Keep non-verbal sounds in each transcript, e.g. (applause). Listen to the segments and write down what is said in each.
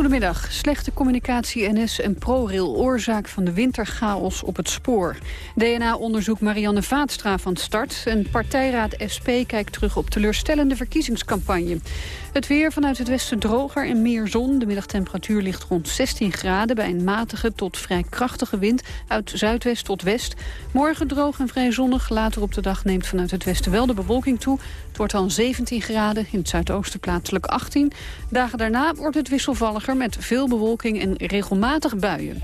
Goedemiddag. Slechte communicatie NS en ProRail oorzaak van de winterchaos op het spoor. DNA-onderzoek Marianne Vaatstra van start. En partijraad SP kijkt terug op teleurstellende verkiezingscampagne. Het weer vanuit het westen droger en meer zon. De middagtemperatuur ligt rond 16 graden... bij een matige tot vrij krachtige wind uit zuidwest tot west. Morgen droog en vrij zonnig. Later op de dag neemt vanuit het westen wel de bewolking toe. Het wordt dan 17 graden, in het zuidoosten plaatselijk 18. Dagen daarna wordt het wisselvalliger met veel bewolking en regelmatig buien.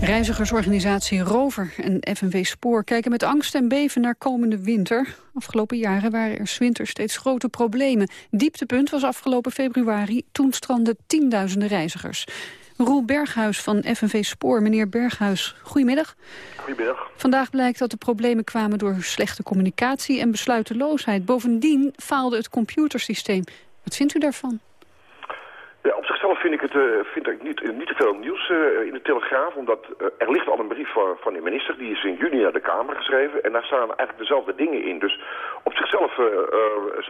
Reizigersorganisatie Rover en FNW Spoor kijken met angst en beven naar komende winter. Afgelopen jaren waren er winter steeds grote problemen. Dieptepunt was afgelopen februari, toen stranden tienduizenden reizigers. Roel Berghuis van FNV Spoor. Meneer Berghuis, goedemiddag. Goedemiddag. Vandaag blijkt dat de problemen kwamen door slechte communicatie en besluiteloosheid. Bovendien faalde het computersysteem. Wat vindt u daarvan? Ja, op zichzelf vind ik het uh, vind ik niet, niet te veel nieuws uh, in de Telegraaf. Omdat er ligt al een brief van, van de minister. Die is in juni naar de Kamer geschreven. En daar staan eigenlijk dezelfde dingen in. Dus op zichzelf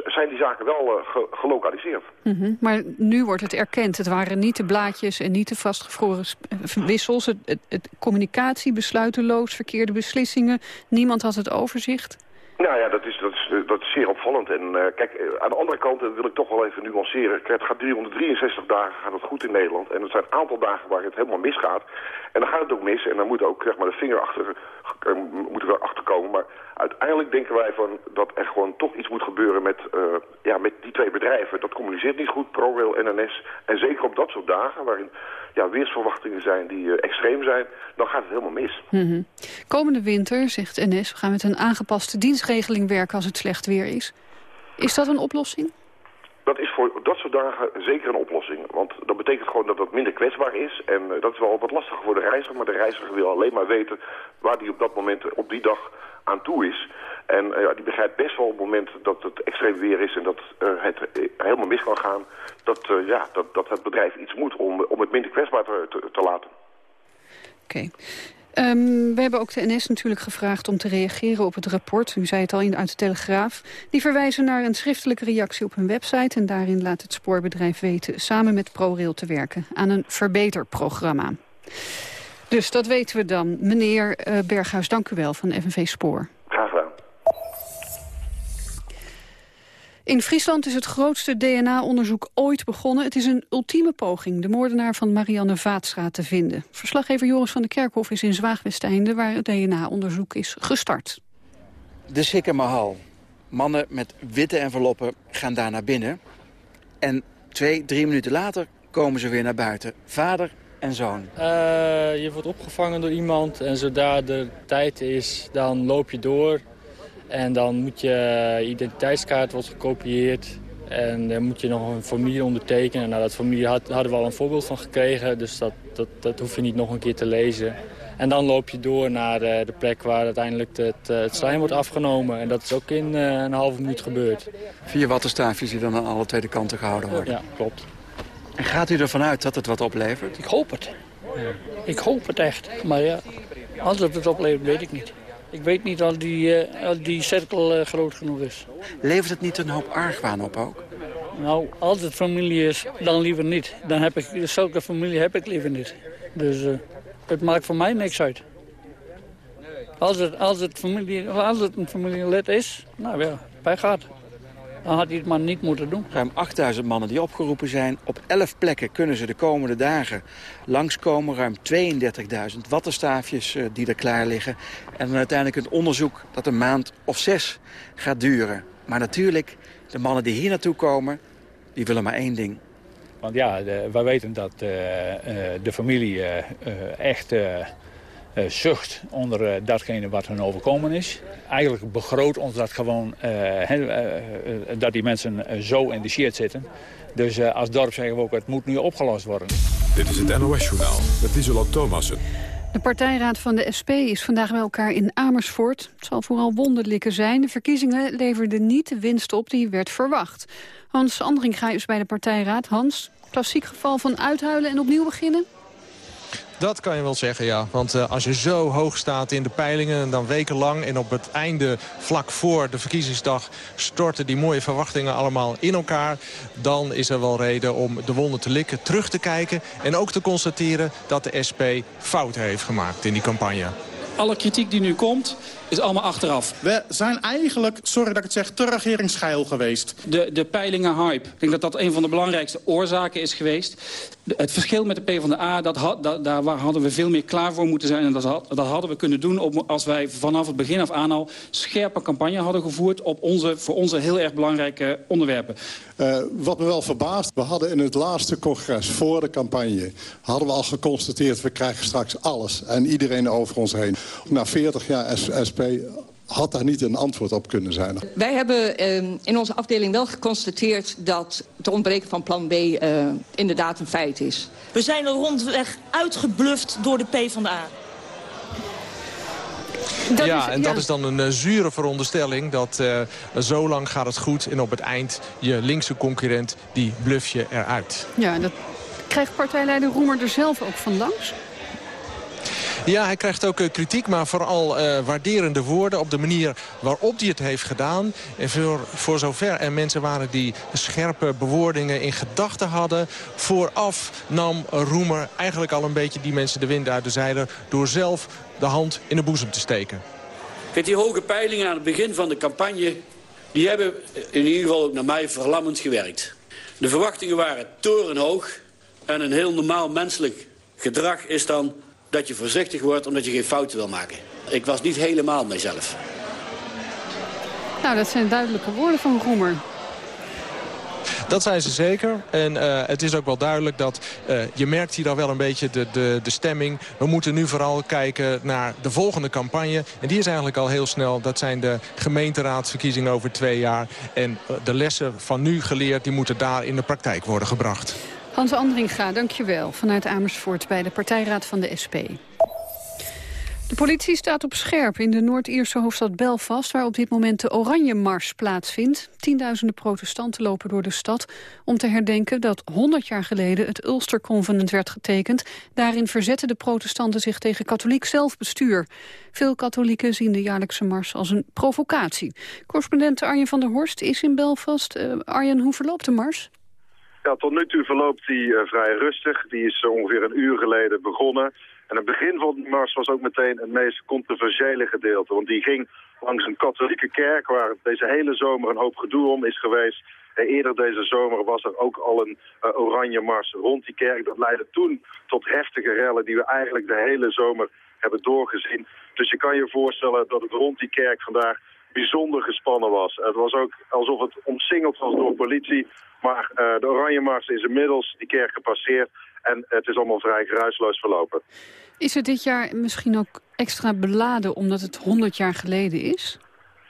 zijn die zaken wel ge gelokaliseerd. -hmm. Maar nu wordt het erkend. Het waren niet de blaadjes en niet de vastgevroren wissels. Het, het, het communicatie, besluiteloos, verkeerde beslissingen. Niemand had het overzicht. Nou ja, dat is, dat is, dat is zeer opvallend. En uh, kijk, eh, aan de andere kant wil ik toch wel even nuanceren. Het gaat 363 dagen gaat het goed in Nederland. En er zijn een aantal dagen waar het helemaal misgaat. En dan gaat het ook mis. En dan moet ook zeg maar, de vinger achter, moeten we achter komen. Maar uiteindelijk denken wij van dat er gewoon toch iets moet gebeuren met, uh, ja, met die twee bedrijven. Dat communiceert niet goed, ProRail en NS. En zeker op dat soort dagen waarin ja, weersverwachtingen zijn die uh, extreem zijn, dan gaat het helemaal mis. Mm -hmm. Komende winter, zegt NS, we gaan met een aangepaste dienstregeling werken als het slecht weer is. Is dat een oplossing? Dat is voor dat soort dagen zeker een oplossing. Want dat betekent gewoon dat het minder kwetsbaar is. En uh, dat is wel wat lastiger voor de reiziger. Maar de reiziger wil alleen maar weten waar die op dat moment, op die dag, aan toe is. En uh, ja, die begrijpt best wel op het moment dat het extreem weer is en dat uh, het helemaal mis kan gaan, dat, ja, dat, dat het bedrijf iets moet om, om het minder kwetsbaar te, te, te laten. Oké. Um, we hebben ook de NS natuurlijk gevraagd om te reageren op het rapport. U zei het al in, uit de Telegraaf. Die verwijzen naar een schriftelijke reactie op hun website... en daarin laat het spoorbedrijf weten samen met ProRail te werken... aan een verbeterprogramma. Dus dat weten we dan. Meneer uh, Berghuis, dank u wel van FNV Spoor. Graag gedaan. In Friesland is het grootste DNA-onderzoek ooit begonnen. Het is een ultieme poging de moordenaar van Marianne Vaatstra te vinden. Verslaggever Joris van der Kerkhof is in Zwaagwesteinde... waar het DNA-onderzoek is gestart. De Sikkermahal. Mannen met witte enveloppen gaan daar naar binnen. En twee, drie minuten later komen ze weer naar buiten. Vader en zoon. Uh, je wordt opgevangen door iemand en zodra de tijd is, dan loop je door... En dan moet je identiteitskaart wordt gekopieerd. En dan moet je nog een formulier ondertekenen. Nou, dat formulier had, hadden we al een voorbeeld van gekregen. Dus dat, dat, dat hoef je niet nog een keer te lezen. En dan loop je door naar uh, de plek waar uiteindelijk het, het slijm wordt afgenomen. En dat is ook in een halve minuut gebeurd. Vier wattenstaafjes die dan aan alle twee kanten gehouden worden? Ja, klopt. En gaat u ervan uit dat het wat oplevert? Ik hoop het. Ja. Ik hoop het echt. Maar ja, als het het oplevert, weet ik niet. Ik weet niet of die, uh, die cirkel uh, groot genoeg is. Levert het niet een hoop argwaan op ook? Nou, als het familie is, dan liever niet. Dan heb ik, zulke familie heb ik liever niet. Dus uh, het maakt voor mij niks uit. Als het, als het, familie, als het een familielid is, nou ja, bij gaat. Dan had hij het maar niet moeten doen. Ruim 8000 mannen die opgeroepen zijn. Op 11 plekken kunnen ze de komende dagen langskomen. Ruim 32.000 wattenstaafjes uh, die er klaar liggen. En dan uiteindelijk een onderzoek dat een maand of zes gaat duren. Maar natuurlijk, de mannen die hier naartoe komen, die willen maar één ding. Want ja, de, wij weten dat uh, uh, de familie echt uh, zucht onder uh, datgene wat hun overkomen is. Eigenlijk begroot ons dat gewoon uh, dat die mensen zo in de shit zitten. Dus als dorp zeggen we ook, het moet nu opgelost worden. Dit is het NOS-journaal met Isola Thomassen. De partijraad van de SP is vandaag bij elkaar in Amersfoort. Het zal vooral wonderlijke zijn. De verkiezingen leverden niet de winst op die werd verwacht. Hans Andringa is bij de partijraad. Hans, klassiek geval van uithuilen en opnieuw beginnen? Dat kan je wel zeggen, ja. Want uh, als je zo hoog staat in de peilingen... en dan wekenlang en op het einde, vlak voor de verkiezingsdag... storten die mooie verwachtingen allemaal in elkaar... dan is er wel reden om de wonden te likken, terug te kijken... en ook te constateren dat de SP fouten heeft gemaakt in die campagne. Alle kritiek die nu komt, is allemaal achteraf. We zijn eigenlijk, sorry dat ik het zeg, te regeringsgeil geweest. De, de peilingen hype. Ik denk dat dat een van de belangrijkste oorzaken is geweest. het verschil met de PvdA, dat had, dat, daar hadden we veel meer klaar voor moeten zijn. En dat, had, dat hadden we kunnen doen op, als wij vanaf het begin af aan al scherpe campagne hadden gevoerd... op onze, voor onze heel erg belangrijke onderwerpen. Uh, wat me wel verbaast, we hadden in het laatste congres voor de campagne... hadden we al geconstateerd, we krijgen straks alles en iedereen over ons heen. Na 40 jaar SP had daar niet een antwoord op kunnen zijn. Wij hebben uh, in onze afdeling wel geconstateerd dat het ontbreken van plan B uh, inderdaad een feit is. We zijn er rondweg uitgebluft door de PvdA. Dat ja, is, en dat is dan een uh, zure veronderstelling dat uh, zo lang gaat het goed... en op het eind je linkse concurrent, die bluff je eruit. Ja, dat krijgt partijleider Roemer er zelf ook van langs? Ja, hij krijgt ook eh, kritiek, maar vooral uh, waarderende woorden... op de manier waarop hij het heeft gedaan. En voor, voor zover er mensen waren die scherpe bewoordingen in gedachten hadden... vooraf nam Roemer eigenlijk al een beetje die mensen de wind uit de zeilen... door zelf de hand in de boezem te steken. Kijk, die hoge peilingen aan het begin van de campagne... die hebben in ieder geval ook naar mij verlammend gewerkt. De verwachtingen waren torenhoog... en een heel normaal menselijk gedrag is dan dat je voorzichtig wordt omdat je geen fouten wil maken. Ik was niet helemaal mijzelf. Nou, dat zijn duidelijke woorden van Roemer. Dat zijn ze zeker. En uh, het is ook wel duidelijk dat uh, je merkt hier al wel een beetje de, de, de stemming. We moeten nu vooral kijken naar de volgende campagne. En die is eigenlijk al heel snel. Dat zijn de gemeenteraadsverkiezingen over twee jaar. En uh, de lessen van nu geleerd, die moeten daar in de praktijk worden gebracht. Hans Andringa, dankjewel. Vanuit Amersfoort bij de partijraad van de SP. De politie staat op scherp in de Noord-Ierse hoofdstad Belfast... waar op dit moment de Oranje Mars plaatsvindt. Tienduizenden protestanten lopen door de stad om te herdenken... dat 100 jaar geleden het Ulster Covenant werd getekend. Daarin verzetten de protestanten zich tegen katholiek zelfbestuur. Veel katholieken zien de jaarlijkse mars als een provocatie. Correspondent Arjen van der Horst is in Belfast. Uh, Arjen, hoe verloopt de mars? Ja, tot nu toe verloopt die uh, vrij rustig. Die is uh, ongeveer een uur geleden begonnen. En het begin van de mars was ook meteen het meest controversiële gedeelte. Want die ging langs een katholieke kerk waar deze hele zomer een hoop gedoe om is geweest. En eerder deze zomer was er ook al een uh, oranje mars rond die kerk. Dat leidde toen tot heftige rellen die we eigenlijk de hele zomer hebben doorgezien. Dus je kan je voorstellen dat het rond die kerk vandaag bijzonder gespannen was. Het was ook alsof het omsingeld was door politie. Maar uh, de Oranje Mars is inmiddels die kerk gepasseerd. En het is allemaal vrij geruisloos verlopen. Is het dit jaar misschien ook extra beladen omdat het 100 jaar geleden is?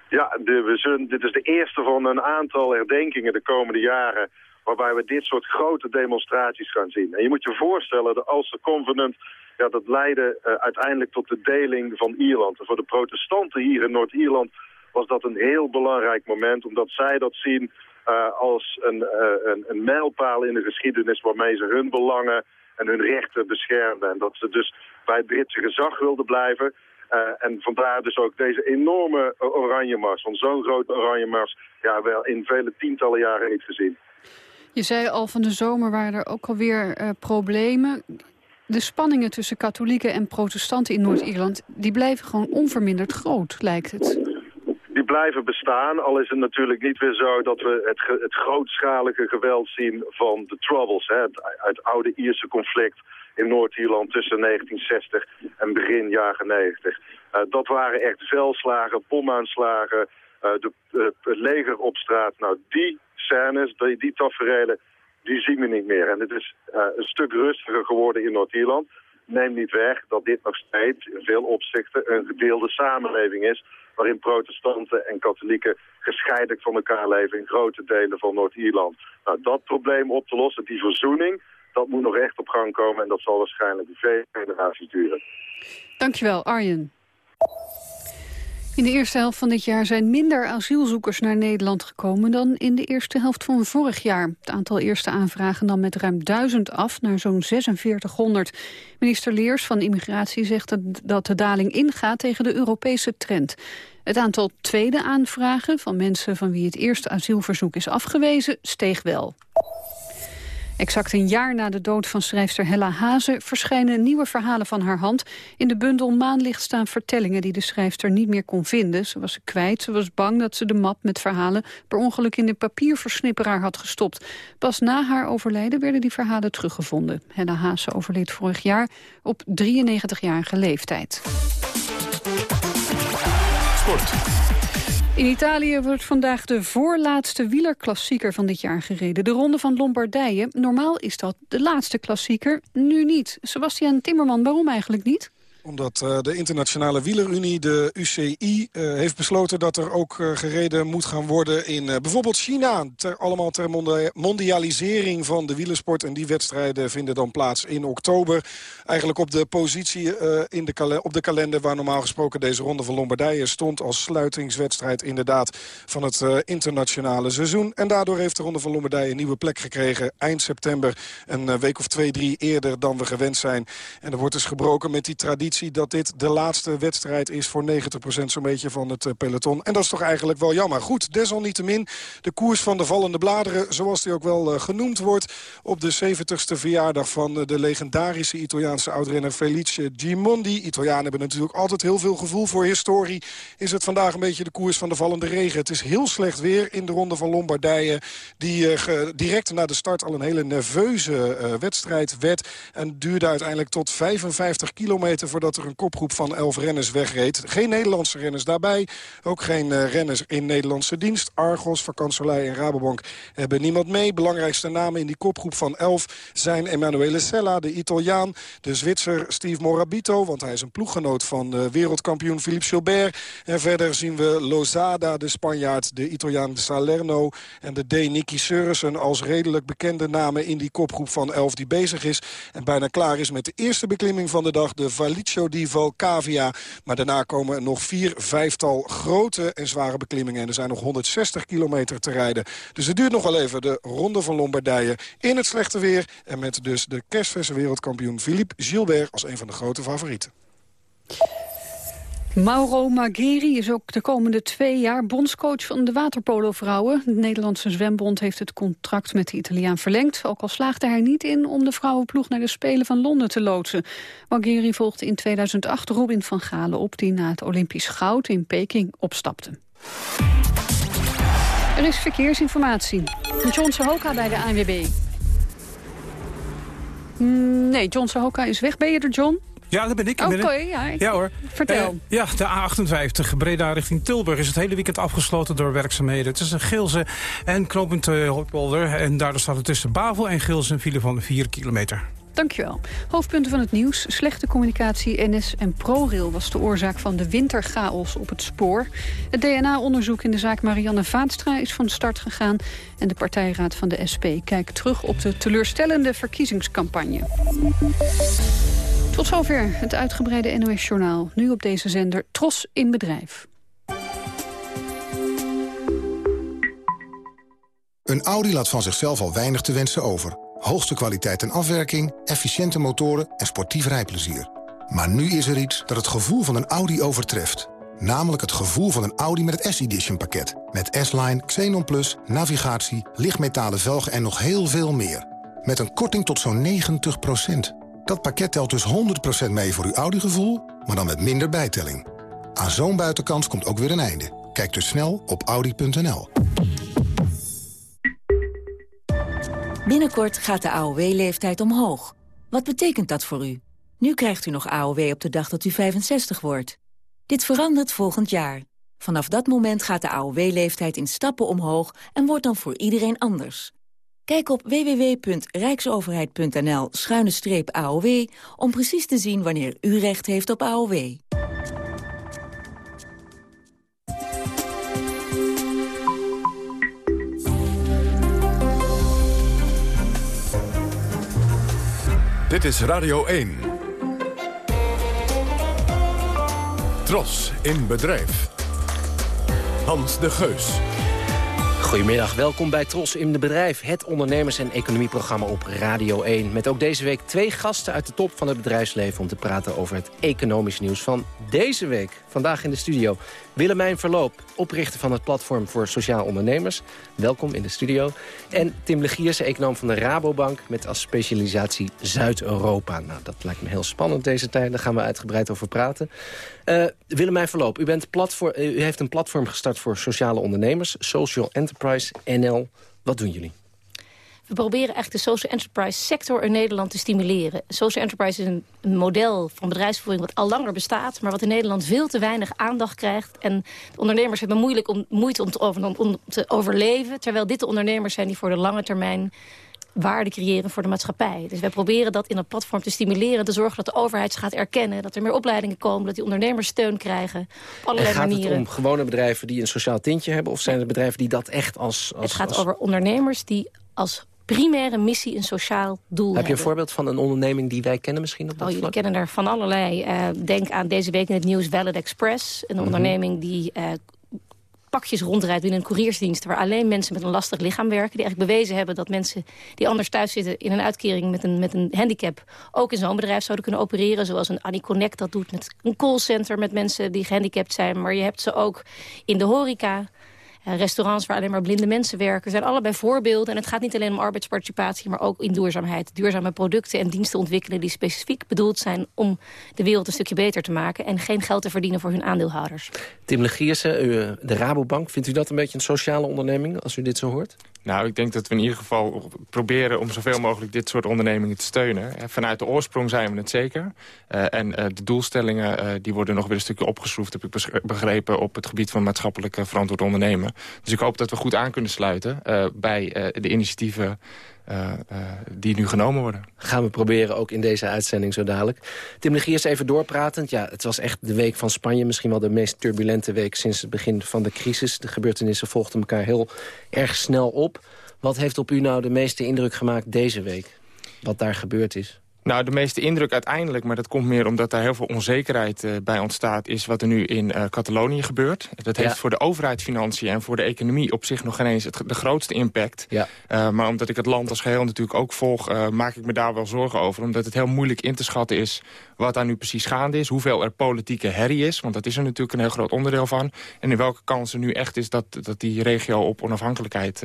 Ja, de, we zullen, dit is de eerste van een aantal herdenkingen de komende jaren... waarbij we dit soort grote demonstraties gaan zien. En je moet je voorstellen, de Ulster Covenant... Ja, dat leidde uh, uiteindelijk tot de deling van Ierland. En voor de protestanten hier in Noord-Ierland was dat een heel belangrijk moment... omdat zij dat zien uh, als een, uh, een, een mijlpaal in de geschiedenis waarmee ze hun belangen en hun rechten beschermden. En dat ze dus bij het Britse gezag wilden blijven. Uh, en vandaar dus ook deze enorme oranje mars. Want zo'n grote oranje mars, ja, wel in vele tientallen jaren niet gezien. Je zei al van de zomer waren er ook alweer problemen. De spanningen tussen katholieken en protestanten in Noord-Ierland... die blijven gewoon onverminderd groot, lijkt het blijven bestaan. Al is het natuurlijk niet weer zo dat we het, het grootschalige geweld zien van de Troubles. Hè, het, oude Ierse conflict in Noord-Ierland tussen 1960 en begin jaren 90. Uh, dat waren echt veldslagen, bomaanslagen, uh, de, het leger op straat. Nou, die scènes, die, die tafereelen, die zien we niet meer. En het is een stuk rustiger geworden in Noord-Ierland neemt niet weg dat dit nog steeds in veel opzichten een gedeelde samenleving is... waarin protestanten en katholieken gescheiden van elkaar leven in grote delen van Noord-Ierland. Nou, dat probleem op te lossen, die verzoening, dat moet nog echt op gang komen... en dat zal waarschijnlijk vele generaties duren. Dankjewel, Arjen. In de eerste helft van dit jaar zijn minder asielzoekers naar Nederland gekomen dan in de eerste helft van vorig jaar. Het aantal eerste aanvragen nam met ruim 1000 af naar zo'n 4600. Minister Leers van Immigratie zegt dat de daling ingaat tegen de Europese trend. Het aantal tweede aanvragen van mensen van wie het eerste asielverzoek is afgewezen steeg wel. Exact een jaar na de dood van schrijfster Hella Hazen... verschijnen nieuwe verhalen van haar hand. In de bundel Maanlicht staan vertellingen die de schrijfster niet meer kon vinden. Ze was kwijt, ze was bang dat ze de map met verhalen... per ongeluk in de papierversnipperaar had gestopt. Pas na haar overlijden werden die verhalen teruggevonden. Hella Hazen overleed vorig jaar op 93-jarige leeftijd. In Italië wordt vandaag de voorlaatste wielerklassieker van dit jaar gereden. De Ronde van Lombardije. Normaal is dat de laatste klassieker, nu niet. Sebastian Timmerman, waarom eigenlijk niet? Omdat uh, de internationale wielerunie, de UCI, uh, heeft besloten dat er ook uh, gereden moet gaan worden in bijvoorbeeld China. Ter, allemaal ter mondialisering van de wielersport. En die wedstrijden vinden dan plaats in oktober. Eigenlijk op de positie in de op de kalender waar normaal gesproken deze ronde van Lombardije stond. Als sluitingswedstrijd inderdaad van het internationale seizoen. En daardoor heeft de ronde van Lombardije een nieuwe plek gekregen. Eind september, een week of twee, drie eerder dan we gewend zijn. En er wordt dus gebroken met die traditie dat dit de laatste wedstrijd is voor 90% zo'n beetje van het eh, peloton. En dat is toch eigenlijk wel jammer. Goed, desalniettemin de koers van de vallende bladeren, zoals die ook wel uh, genoemd wordt, op de 70ste verjaardag van uh, de legendarische Italiaanse oudrenner Felice Gimondi. Italianen hebben natuurlijk altijd heel veel gevoel voor historie. Is het vandaag een beetje de koers van de vallende regen. Het is heel slecht weer in de ronde van Lombardije, die direct na de start al een hele nerveuze wedstrijd werd. En duurde uiteindelijk tot 55 kilometer voor dat er een kopgroep van elf renners wegreed. Geen Nederlandse renners daarbij. Ook geen uh, renners in Nederlandse dienst. Argos, Vakansolei en Rabobank hebben niemand mee. Belangrijkste namen in die kopgroep van elf zijn Emanuele Sella, de Italiaan. De Zwitser Steve Morabito, want hij is een ploeggenoot van uh, wereldkampioen Philippe Gilbert. En verder zien we Lozada, de Spanjaard, de Italiaan Salerno... en de D. Nicky Seurissen als redelijk bekende namen in die kopgroep van elf die bezig is. En bijna klaar is met de eerste beklimming van de dag, de Valice di Valcavia. Maar daarna komen nog vier, vijftal grote en zware beklimmingen. En er zijn nog 160 kilometer te rijden. Dus het duurt nog wel even de Ronde van Lombardije in het slechte weer. En met dus de kerstverse wereldkampioen Philippe Gilbert als een van de grote favorieten. Mauro Magheri is ook de komende twee jaar bondscoach van de waterpolo-vrouwen. De Nederlandse Zwembond heeft het contract met de Italiaan verlengd. Ook al slaagde hij niet in om de vrouwenploeg naar de Spelen van Londen te loodsen. Magheri volgde in 2008 Robin van Galen op... die na het Olympisch goud in Peking opstapte. Er is verkeersinformatie. John Sahoka bij de ANWB. Mm, nee, John Sahoka is weg. Ben je er, John? Ja, dat ben ik. Oké, okay, ja. ja hoor. Vertel. Uh, ja, de A58 Breda richting Tilburg is het hele weekend afgesloten door werkzaamheden. Het is een Geelze en knooppunt uh, En daardoor staat het tussen Bavel en Geelze een file van 4 kilometer. Dankjewel. Hoofdpunten van het nieuws. Slechte communicatie NS en ProRail was de oorzaak van de winterchaos op het spoor. Het DNA-onderzoek in de zaak Marianne Vaatstra is van start gegaan. En de partijraad van de SP kijkt terug op de teleurstellende verkiezingscampagne. Tot zover het uitgebreide NOS-journaal. Nu op deze zender Tros in Bedrijf. Een Audi laat van zichzelf al weinig te wensen over. Hoogste kwaliteit en afwerking, efficiënte motoren en sportief rijplezier. Maar nu is er iets dat het gevoel van een Audi overtreft. Namelijk het gevoel van een Audi met het S-Edition pakket. Met S-Line, Xenon Plus, navigatie, lichtmetalen velgen en nog heel veel meer. Met een korting tot zo'n 90 dat pakket telt dus 100% mee voor uw Audi-gevoel, maar dan met minder bijtelling. Aan zo'n buitenkans komt ook weer een einde. Kijk dus snel op Audi.nl. Binnenkort gaat de AOW-leeftijd omhoog. Wat betekent dat voor u? Nu krijgt u nog AOW op de dag dat u 65 wordt. Dit verandert volgend jaar. Vanaf dat moment gaat de AOW-leeftijd in stappen omhoog... en wordt dan voor iedereen anders. Kijk op www.rijksoverheid.nl-aow om precies te zien wanneer u recht heeft op AOW. Dit is Radio 1. Tros in bedrijf. Hans de Geus. Goedemiddag, welkom bij Tros in de Bedrijf, het ondernemers- en economieprogramma op Radio 1. Met ook deze week twee gasten uit de top van het bedrijfsleven... om te praten over het economisch nieuws van deze week. Vandaag in de studio Willemijn Verloop, oprichter van het Platform voor Sociaal Ondernemers. Welkom in de studio. En Tim Legierse, econoom van de Rabobank... met als specialisatie Zuid-Europa. Nou, dat lijkt me heel spannend deze tijd. Daar gaan we uitgebreid over praten. Uh, Willemijn Verloop, u, bent platform, u heeft een platform gestart voor sociale ondernemers. Social Enterprise NL. Wat doen jullie? We proberen echt de social enterprise sector in Nederland te stimuleren. Social enterprise is een, model van bedrijfsvoering wat al langer bestaat... maar wat in Nederland veel te weinig aandacht krijgt. En de ondernemers hebben moeilijk om, moeite om te, om te overleven... terwijl dit de ondernemers zijn die voor de lange termijn waarde creëren voor de maatschappij. Dus wij proberen dat in het platform te stimuleren... te zorgen dat de overheid gaat erkennen... dat er meer opleidingen komen, dat die ondernemers steun krijgen. Op allerlei en gaat manieren. het om gewone bedrijven die een sociaal tintje hebben... of zijn het bedrijven die dat echt als... als het gaat als... over ondernemers die als primaire missie een sociaal doel Heb je een voorbeeld van een onderneming die wij kennen misschien op dat oh, vlak? kennen er van allerlei. Uh, denk aan deze week in het nieuws Valid Express. Een mm -hmm. onderneming die uh, pakjes rondrijdt binnen een couriersdienst... waar alleen mensen met een lastig lichaam werken. Die eigenlijk bewezen hebben dat mensen die anders thuis zitten... in een uitkering met een, met een handicap ook in zo'n bedrijf zouden kunnen opereren. Zoals een Annie Connect dat doet met een callcenter met mensen die gehandicapt zijn. Maar je hebt ze ook in de horeca... Uh, restaurants waar alleen maar blinde mensen werken. zijn allebei voorbeelden. En het gaat niet alleen om arbeidsparticipatie... maar ook in duurzaamheid. Duurzame producten en diensten ontwikkelen... die specifiek bedoeld zijn om de wereld een stukje beter te maken... en geen geld te verdienen voor hun aandeelhouders. Tim Legierse, uh, de Rabobank. Vindt u dat een beetje een sociale onderneming als u dit zo hoort? Nou, ik denk dat we in ieder geval proberen om zoveel mogelijk dit soort ondernemingen te steunen. Vanuit de oorsprong zijn we het zeker. Uh, en uh, de doelstellingen die worden nog weer een stukje opgeschroefd, heb ik begrepen, op het gebied van maatschappelijk verantwoord ondernemen. Dus ik hoop dat we goed aan kunnen sluiten bij de initiatieven uh, uh, die nu genomen worden. Gaan we proberen, ook in deze uitzending zo dadelijk. Tim Legiers even doorpratend. Ja, het was echt de week van Spanje. Misschien wel de meest turbulente week sinds het begin van de crisis. De gebeurtenissen volgden elkaar heel erg snel op. Wat heeft op u nou de meeste indruk gemaakt deze week? Wat daar gebeurd is? Nou, de meeste indruk uiteindelijk, maar dat komt meer omdat daar heel veel onzekerheid uh, bij ontstaat... is wat er nu in uh, Catalonië gebeurt. Dat heeft ja. voor de overheid financiën en voor de economie op zich nog geen eens het, de grootste impact. Ja. Uh, maar omdat ik het land als geheel natuurlijk ook volg, maak ik me daar wel zorgen over. Omdat het heel moeilijk in te schatten is wat daar nu precies gaande is. Hoeveel er politieke herrie is, want dat is er natuurlijk een heel groot onderdeel van. En in welke kans er nu echt is dat, dat die regio op onafhankelijkheid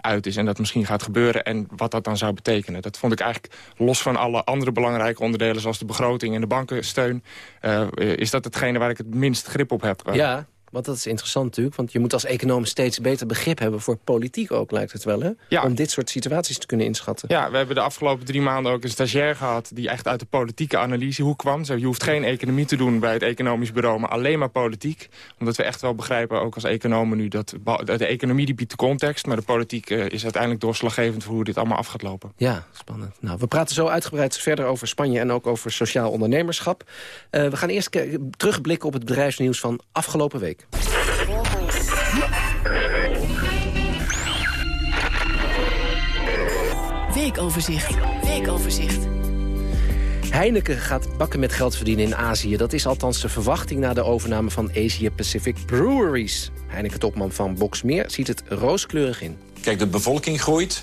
uit is. En dat misschien gaat gebeuren en wat dat dan zou betekenen. Dat vond ik eigenlijk los van alle andere belangrijke onderdelen... zoals de begroting en de bankensteun... Uh, is dat hetgene waar ik het minst grip op heb. Ja, want dat is interessant natuurlijk. Want je moet als econoom steeds beter begrip hebben voor politiek ook, lijkt het wel. Hè? Ja. Om dit soort situaties te kunnen inschatten. Ja, we hebben de afgelopen drie maanden ook een stagiair gehad... die echt uit de politieke analyse hoe kwam. Je hoeft geen economie te doen bij het economisch bureau... maar alleen maar politiek. Omdat we echt wel begrijpen, ook als economen nu... dat de economie die biedt de context... maar de politiek uh, is uiteindelijk doorslaggevend... voor hoe dit allemaal af gaat lopen. Ja, spannend. Nou, we praten zo uitgebreid verder over Spanje... en ook over sociaal ondernemerschap. Uh, we gaan eerst terugblikken op het bedrijfsnieuws van afgelopen week. Weekoverzicht. Weekoverzicht. Heineken gaat bakken met geld verdienen in Azië. Dat is althans de verwachting na de overname van Asia Pacific Breweries. Heineken-topman van Boxmeer ziet het rooskleurig in. Kijk, de bevolking groeit,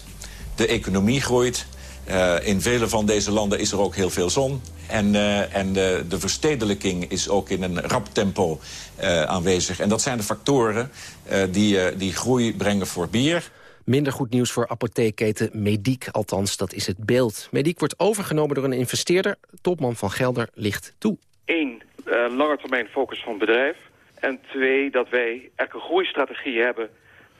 de economie groeit... Uh, in vele van deze landen is er ook heel veel zon. En, uh, en de, de verstedelijking is ook in een rap tempo uh, aanwezig. En dat zijn de factoren die, die groei brengen voor bier. Minder goed nieuws voor apotheekketen Mediek, althans dat is het beeld. Mediek wordt overgenomen door een investeerder. Topman van Gelder ligt toe. Eén, lange termijn focus van het bedrijf. En twee, dat wij echt een groeistrategie hebben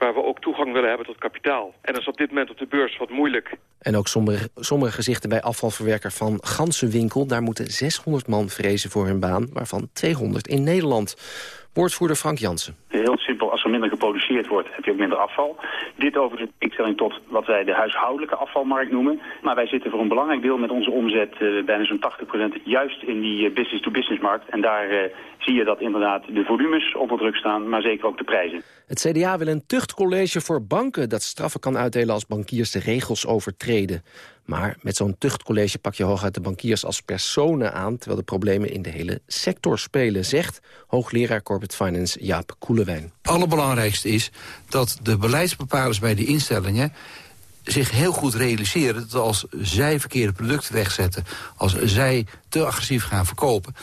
waar we ook toegang willen hebben tot kapitaal. En dat is op dit moment op de beurs wat moeilijk. En ook sommige, sommige gezichten bij afvalverwerker van Gansenwinkel. Daar moeten 600 man vrezen voor hun baan, waarvan 200 in Nederland. Woordvoerder Frank Jansen. Heel simpel, als er minder geproduceerd wordt, heb je ook minder afval. Dit over de instelling tot wat wij de huishoudelijke afvalmarkt noemen. Maar wij zitten voor een belangrijk deel met onze omzet, uh, bijna zo'n 80% juist in die uh, business-to-business markt. En daar uh, zie je dat inderdaad de volumes onder druk staan, maar zeker ook de prijzen. Het CDA wil een tuchtcollege voor banken dat straffen kan uitdelen als bankiers de regels overtreden. Maar met zo'n tuchtcollege pak je hooguit de bankiers als personen aan... terwijl de problemen in de hele sector spelen, zegt hoogleraar Corporate Finance Jaap Koelewijn. Het allerbelangrijkste is dat de beleidsbepalers bij de instellingen zich heel goed realiseren dat als zij verkeerde producten wegzetten... als zij te agressief gaan verkopen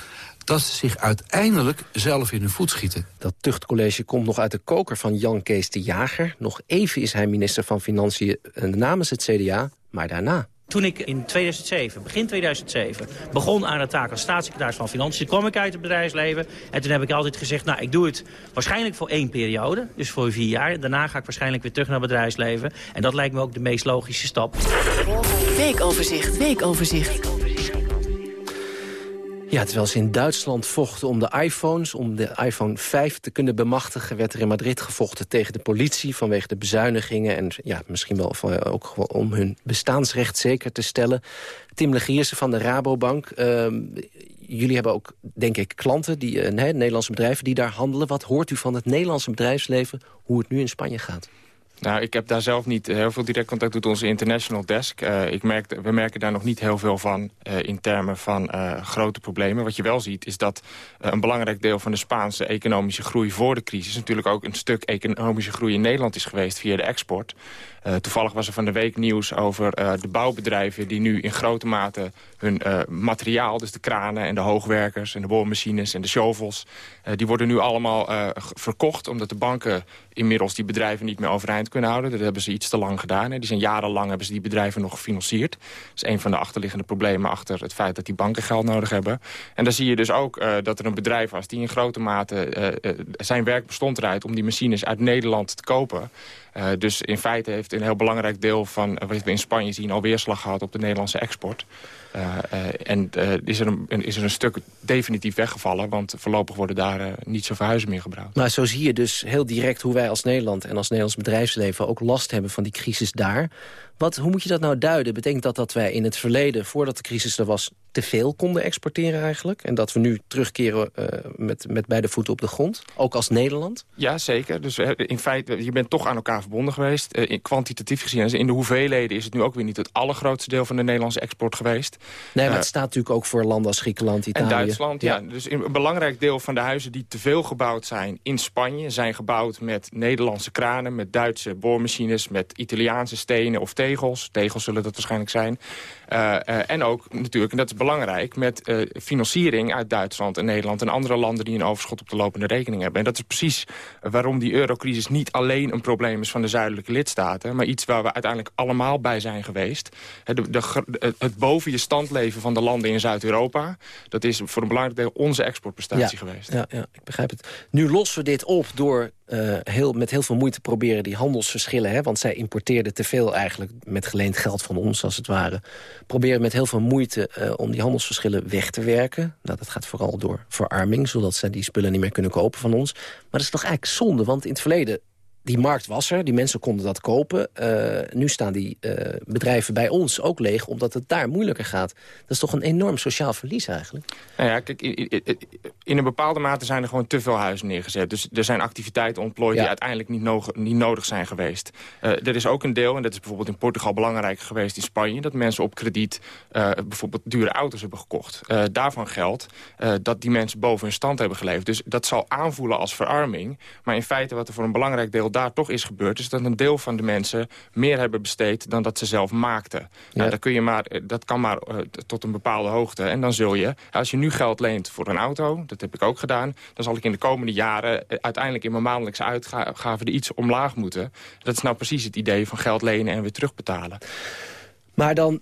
dat ze zich uiteindelijk zelf in hun voet schieten. Dat tuchtcollege komt nog uit de koker van Jan Kees de Jager. Nog even is hij minister van Financiën eh, namens het CDA, maar daarna... Toen ik in 2007, begin 2007, begon aan de taak als staatssecretaris van Financiën... kwam ik uit het bedrijfsleven. En toen heb ik altijd gezegd, nou, ik doe het waarschijnlijk voor één periode. Dus voor vier jaar. Daarna ga ik waarschijnlijk weer terug naar het bedrijfsleven. En dat lijkt me ook de meest logische stap. Weekoverzicht, weekoverzicht. Ja, terwijl ze in Duitsland vochten om de iPhones... om de iPhone 5 te kunnen bemachtigen... werd er in Madrid gevochten tegen de politie... vanwege de bezuinigingen en ja, misschien wel ook om hun bestaansrecht zeker te stellen. Tim Legiersen van de Rabobank... Uh, jullie hebben ook, denk ik, klanten, die, uh, Nederlandse bedrijven... die daar handelen. Wat hoort u van het Nederlandse bedrijfsleven... hoe het nu in Spanje gaat? Nou, ik heb daar zelf niet heel veel direct contact met onze international desk. Uh, ik merk, we merken daar nog niet heel veel van uh, in termen van uh, grote problemen. Wat je wel ziet is dat een belangrijk deel van de Spaanse economische groei voor de crisis... natuurlijk ook een stuk economische groei in Nederland is geweest via de export. Toevallig was er van de week nieuws over de bouwbedrijven... die nu in grote mate hun materiaal, dus de kranen en de hoogwerkers... en de boormachines en de shovels... die worden nu allemaal verkocht omdat de banken inmiddels die bedrijven niet meer overeind kunnen houden. Dat hebben ze iets te lang gedaan. Hè. Die zijn jarenlang hebben ze die bedrijven nog gefinancierd. Dat is een van de achterliggende problemen achter het feit dat die banken geld nodig hebben. En dan zie je dus ook dat er een bedrijf was die in grote mate zijn werk bestond eruit om die machines uit Nederland te kopen. Uh, dus in feite heeft een heel belangrijk deel van wat we in Spanje zien al weerslag gehad op de Nederlandse export. Uh, uh, en uh, is, er een, is er een stuk definitief weggevallen... want voorlopig worden daar niet zoveel huizen meer gebruikt. Maar zo zie je dus heel direct hoe wij als Nederland... en als Nederlands bedrijfsleven ook last hebben van die crisis daar. Wat, hoe moet je dat nou duiden? Betekent dat dat wij in het verleden, voordat de crisis er was... te veel konden exporteren eigenlijk? En dat we nu terugkeren uh, met, met beide voeten op de grond? Ook als Nederland? Ja, zeker. Dus in feite, je bent toch aan elkaar verbonden geweest. Uh, kwantitatief gezien, dus in de hoeveelheden is het nu ook weer niet... het allergrootste deel van de Nederlandse export geweest. Nee, maar uh, het staat natuurlijk ook voor landen als Griekenland, Italië. En Duitsland, ja. ja. Dus een belangrijk deel van de huizen die te veel gebouwd zijn in Spanje... zijn gebouwd met Nederlandse kranen, met Duitse boormachines... met Italiaanse stenen of tegels. Tegels zullen dat waarschijnlijk zijn. Uh, uh, en ook natuurlijk, en dat is belangrijk, met uh, financiering uit Duitsland en Nederland... en andere landen die een overschot op de lopende rekening hebben. En dat is precies waarom die eurocrisis niet alleen een probleem is van de zuidelijke lidstaten... maar iets waar we uiteindelijk allemaal bij zijn geweest. De, de, het boven je stand leven van de landen in Zuid-Europa... dat is voor een belangrijk deel onze exportprestatie ja, geweest. Ja, ja, ik begrijp het. Nu lossen we dit op door uh, heel, met heel veel moeite proberen die handelsverschillen... Hè, want zij importeerden te veel eigenlijk met geleend geld van ons, als het ware... proberen met heel veel moeite uh, om die handelsverschillen weg te werken. Nou, dat gaat vooral door verarming, zodat zij die spullen niet meer kunnen kopen van ons. Maar dat is toch eigenlijk zonde, want in het verleden die markt was er, die mensen konden dat kopen. Uh, nu staan die uh, bedrijven bij ons ook leeg, omdat het daar moeilijker gaat. Dat is toch een enorm sociaal verlies eigenlijk? Nou ja, kijk, in, een bepaalde mate zijn er gewoon te veel huizen neergezet. Dus er zijn activiteiten ontplooid ja. die uiteindelijk niet, no niet, nodig zijn geweest. Uh, er is ook een deel, en dat is bijvoorbeeld in Portugal belangrijk geweest in Spanje... dat mensen op krediet bijvoorbeeld dure auto's hebben gekocht. daarvan geldt dat die mensen boven hun stand hebben geleefd. Dus dat zal aanvoelen als verarming. Maar in feite wat er voor een belangrijk deel daar toch is gebeurd... is dat een deel van de mensen meer hebben besteed dan dat ze zelf maakten. Ja. Nou, dat, kun je maar, dat kan maar uh, tot een bepaalde hoogte. En dan zul je, als je nu geld leent voor een auto... dat heb ik ook gedaan... dan zal ik in de komende jaren uiteindelijk in mijn maandelijkse uitgaven... er iets omlaag moeten. Dat is nou precies het idee van geld lenen en weer terugbetalen. Maar dan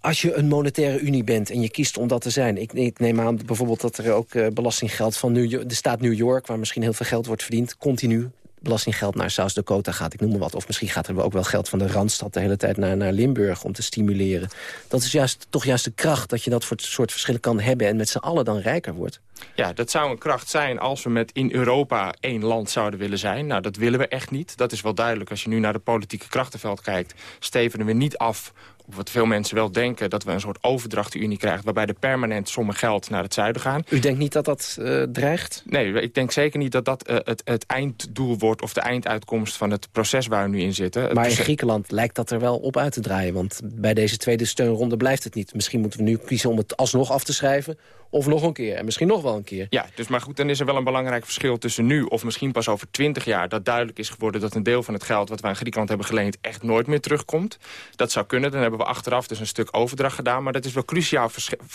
als je een monetaire unie bent en je kiest om dat te zijn... ik, ik neem aan bijvoorbeeld dat er ook uh, belastinggeld van New de staat New York... waar misschien heel veel geld wordt verdiend, continu belastinggeld naar South Dakota gaat. Ik noem maar wat. Of misschien gaat er ook wel geld van de Randstad de hele tijd naar, naar Limburg om te stimuleren. Dat is juist, toch juist de kracht dat je dat voor soort verschillen kan hebben... en met z'n allen dan rijker wordt. Ja, dat zou een kracht zijn als we met in Europa één land zouden willen zijn. Nou, dat willen we echt niet. Dat is wel duidelijk. Als je nu naar de politieke krachtenveld kijkt... stevenen we niet af wat veel mensen wel denken... dat we een soort overdrachtenunie krijgen... waarbij er permanent sommen geld naar het zuiden gaan. U denkt niet dat dat uh, dreigt? Nee, ik denk zeker niet dat dat uh, het, het, einddoel wordt... of de einduitkomst van het proces waar we nu in zitten. Maar in Griekenland lijkt dat er wel op uit te draaien. Want bij deze tweede steunronde blijft het niet. Misschien moeten we nu kiezen om het alsnog af te schrijven... of nog een keer. En misschien nog wel een keer. Ja, dus maar goed, dan is er wel een belangrijk verschil tussen nu... of misschien pas over twintig jaar... dat duidelijk is geworden dat een deel van het geld... wat we aan Griekenland hebben geleend echt nooit meer terugkomt. Dat zou kunnen. Dan hebben we achteraf dus een stuk overdracht gedaan. Maar dat is wel cruciaal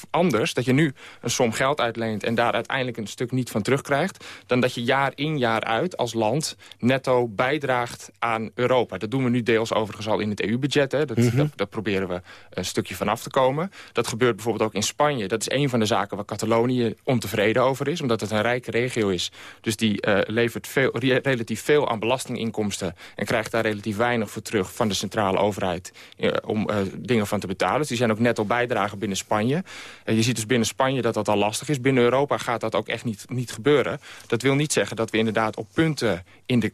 anders. Dat je nu een som geld uitleent en daar uiteindelijk een stuk niet van terugkrijgt. Dan dat je jaar in jaar uit als land netto bijdraagt aan Europa. Dat doen we nu deels overigens al in het EU-budget. Dat, mm dat, dat, proberen we een stukje vanaf te komen. Dat gebeurt bijvoorbeeld ook in Spanje. Dat is een van de zaken waar Catalonië ontevreden over is. Omdat het een rijke regio is. Dus die uh, levert veel, relatief veel aan belastinginkomsten. En krijgt daar relatief weinig voor terug van de centrale overheid. Uh, om uh, dingen van te betalen. Dus die zijn ook net op bijdragen binnen Spanje. Je ziet dus binnen Spanje dat dat al lastig is. Binnen Europa gaat dat ook echt niet, niet gebeuren. Dat wil niet zeggen dat we inderdaad op punten in de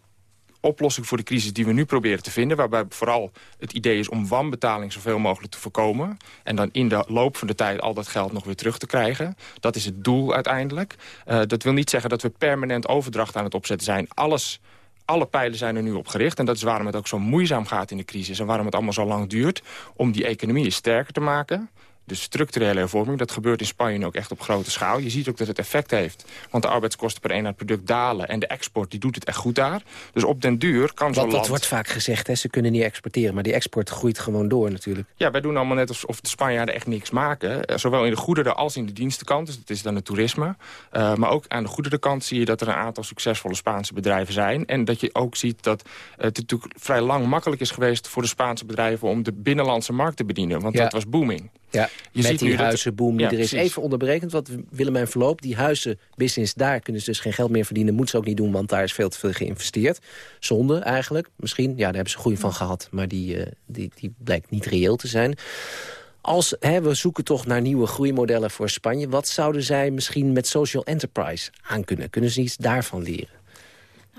oplossing voor de crisis die we nu proberen te vinden... waarbij vooral het idee is om wanbetaling zoveel mogelijk te voorkomen... en dan in de loop van de tijd al dat geld nog weer terug te krijgen. Dat is het doel uiteindelijk. Uh, dat wil niet zeggen dat we permanent overdracht aan het opzetten zijn. Alles alle pijlen zijn er nu op gericht. En dat is waarom het ook zo moeizaam gaat in de crisis. En waarom het allemaal zo lang duurt om die economie sterker te maken de structurele hervorming. Dat gebeurt in Spanje ook echt op grote schaal. Je ziet ook dat het effect heeft. Want de arbeidskosten per eenheid product dalen. En de export die doet het echt goed daar. Dus op den duur kan zo'n land... Dat wordt vaak gezegd, hè? ze kunnen niet exporteren. Maar die export groeit gewoon door natuurlijk. Ja, wij doen allemaal net alsof de Spanjaarden echt niks maken. Uh, zowel in de goederen als in de dienstenkant. Dus dat is dan het toerisme. Uh, maar ook aan de goederenkant zie je dat er een aantal succesvolle Spaanse bedrijven zijn. En dat je ook ziet dat het natuurlijk vrij lang makkelijk is geweest... voor de Spaanse bedrijven om de binnenlandse markt te bedienen. Want ja. dat was booming. Ja, je met ziet die huizenboom die er is. Even onderbrekend, wat Willemijn Verloop, die huizenbusiness, daar kunnen ze dus geen geld meer verdienen. Moeten ze ook niet doen, want daar is veel te veel geïnvesteerd. Zonde eigenlijk, misschien. Ja, daar hebben ze groei van gehad, maar die, uh, die, die blijkt niet reëel te zijn. Als hè, we zoeken toch naar nieuwe groeimodellen voor Spanje... wat zouden zij misschien met social enterprise aan kunnen? Kunnen ze iets daarvan leren?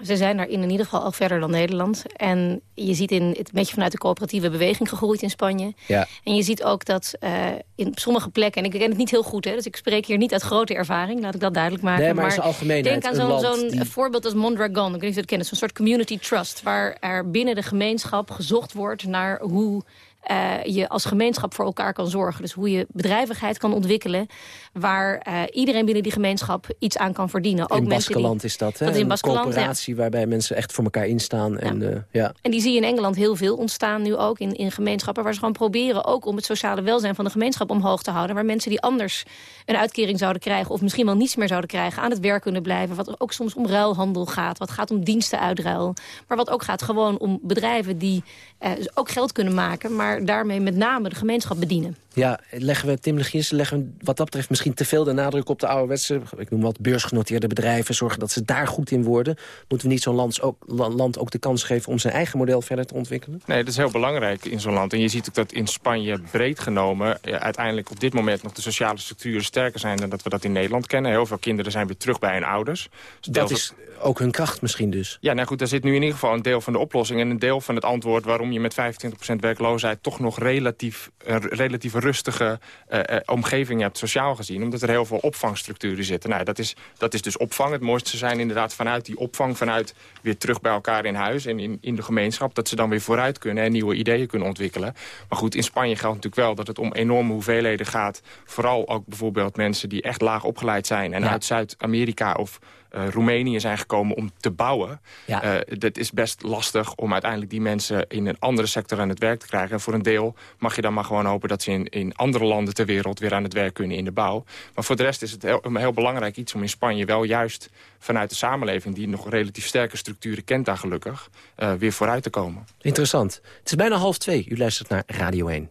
Ze zijn daarin in ieder geval al verder dan Nederland. En je ziet in, het een beetje vanuit de coöperatieve beweging gegroeid in Spanje. Ja. En je ziet ook dat uh, in sommige plekken... en ik ken het niet heel goed, hè, dus ik spreek hier niet uit grote ervaring. Laat ik dat duidelijk maken. Nee, maar, maar denk aan zo'n zo die... voorbeeld als Mondragon. Ik weet niet of je het kent. Zo'n soort community trust. Waar er binnen de gemeenschap gezocht wordt naar hoe uh, je als gemeenschap voor elkaar kan zorgen. Dus hoe je bedrijvigheid kan ontwikkelen... waar uh, iedereen binnen die gemeenschap iets aan kan verdienen. Ook in Baskeland is dat, hè? Dat is in een coöperatie ja. waarbij mensen echt voor elkaar instaan. En, ja. Uh, ja. en die zie je in Engeland heel veel ontstaan nu ook in, in gemeenschappen... waar ze gewoon proberen ook om het sociale welzijn van de gemeenschap omhoog te houden. Waar mensen die anders een uitkering zouden krijgen... of misschien wel niets meer zouden krijgen, aan het werk kunnen blijven. Wat ook soms om ruilhandel gaat. Wat gaat om dienstenuitruil. Maar wat ook gaat gewoon om bedrijven die ook geld kunnen maken... maar daarmee met name de gemeenschap bedienen. Ja, leggen we, Tim Legis, leggen we wat dat betreft misschien te veel de nadruk op de ouderwetse, ik noem wat, beursgenoteerde bedrijven, zorgen dat ze daar goed in worden. Moeten we niet zo'n land ook, land ook de kans geven om zijn eigen model verder te ontwikkelen? Nee, dat is heel belangrijk in zo'n land. En je ziet ook dat in Spanje breed genomen ja, uiteindelijk op dit moment nog de sociale structuren sterker zijn dan dat we dat in Nederland kennen. Heel veel kinderen zijn weer terug bij hun ouders. Dus dat is ook hun kracht misschien dus. Ja, nou goed, daar zit nu in ieder geval een deel van de oplossing en een deel van het antwoord waarom je met 25% werkloosheid toch nog relatief, een relatief rustige uh, uh, omgeving hebt, sociaal gezien. Omdat er heel veel opvangstructuren zitten. Nou, dat is, dat is dus opvang. Het mooiste zijn inderdaad vanuit die opvang, vanuit weer terug bij elkaar in huis en in, in de gemeenschap. Dat ze dan weer vooruit kunnen en nieuwe ideeën kunnen ontwikkelen. Maar goed, in Spanje geldt natuurlijk wel dat het om enorme hoeveelheden gaat. Vooral ook bijvoorbeeld mensen die echt laag opgeleid zijn en ja. uit Zuid-Amerika of Roemenië zijn gekomen om te bouwen. Ja. Uh, dat is best lastig om uiteindelijk die mensen in een andere sector aan het werk te krijgen. En voor een deel mag je dan maar gewoon hopen dat ze in, in andere landen ter wereld weer aan het werk kunnen in de bouw. Maar voor de rest is het heel, een heel belangrijk iets om in Spanje wel juist vanuit de samenleving die nog relatief sterke structuren kent daar gelukkig, uh, weer vooruit te komen. Interessant. Het is bijna half twee. U luistert naar Radio 1.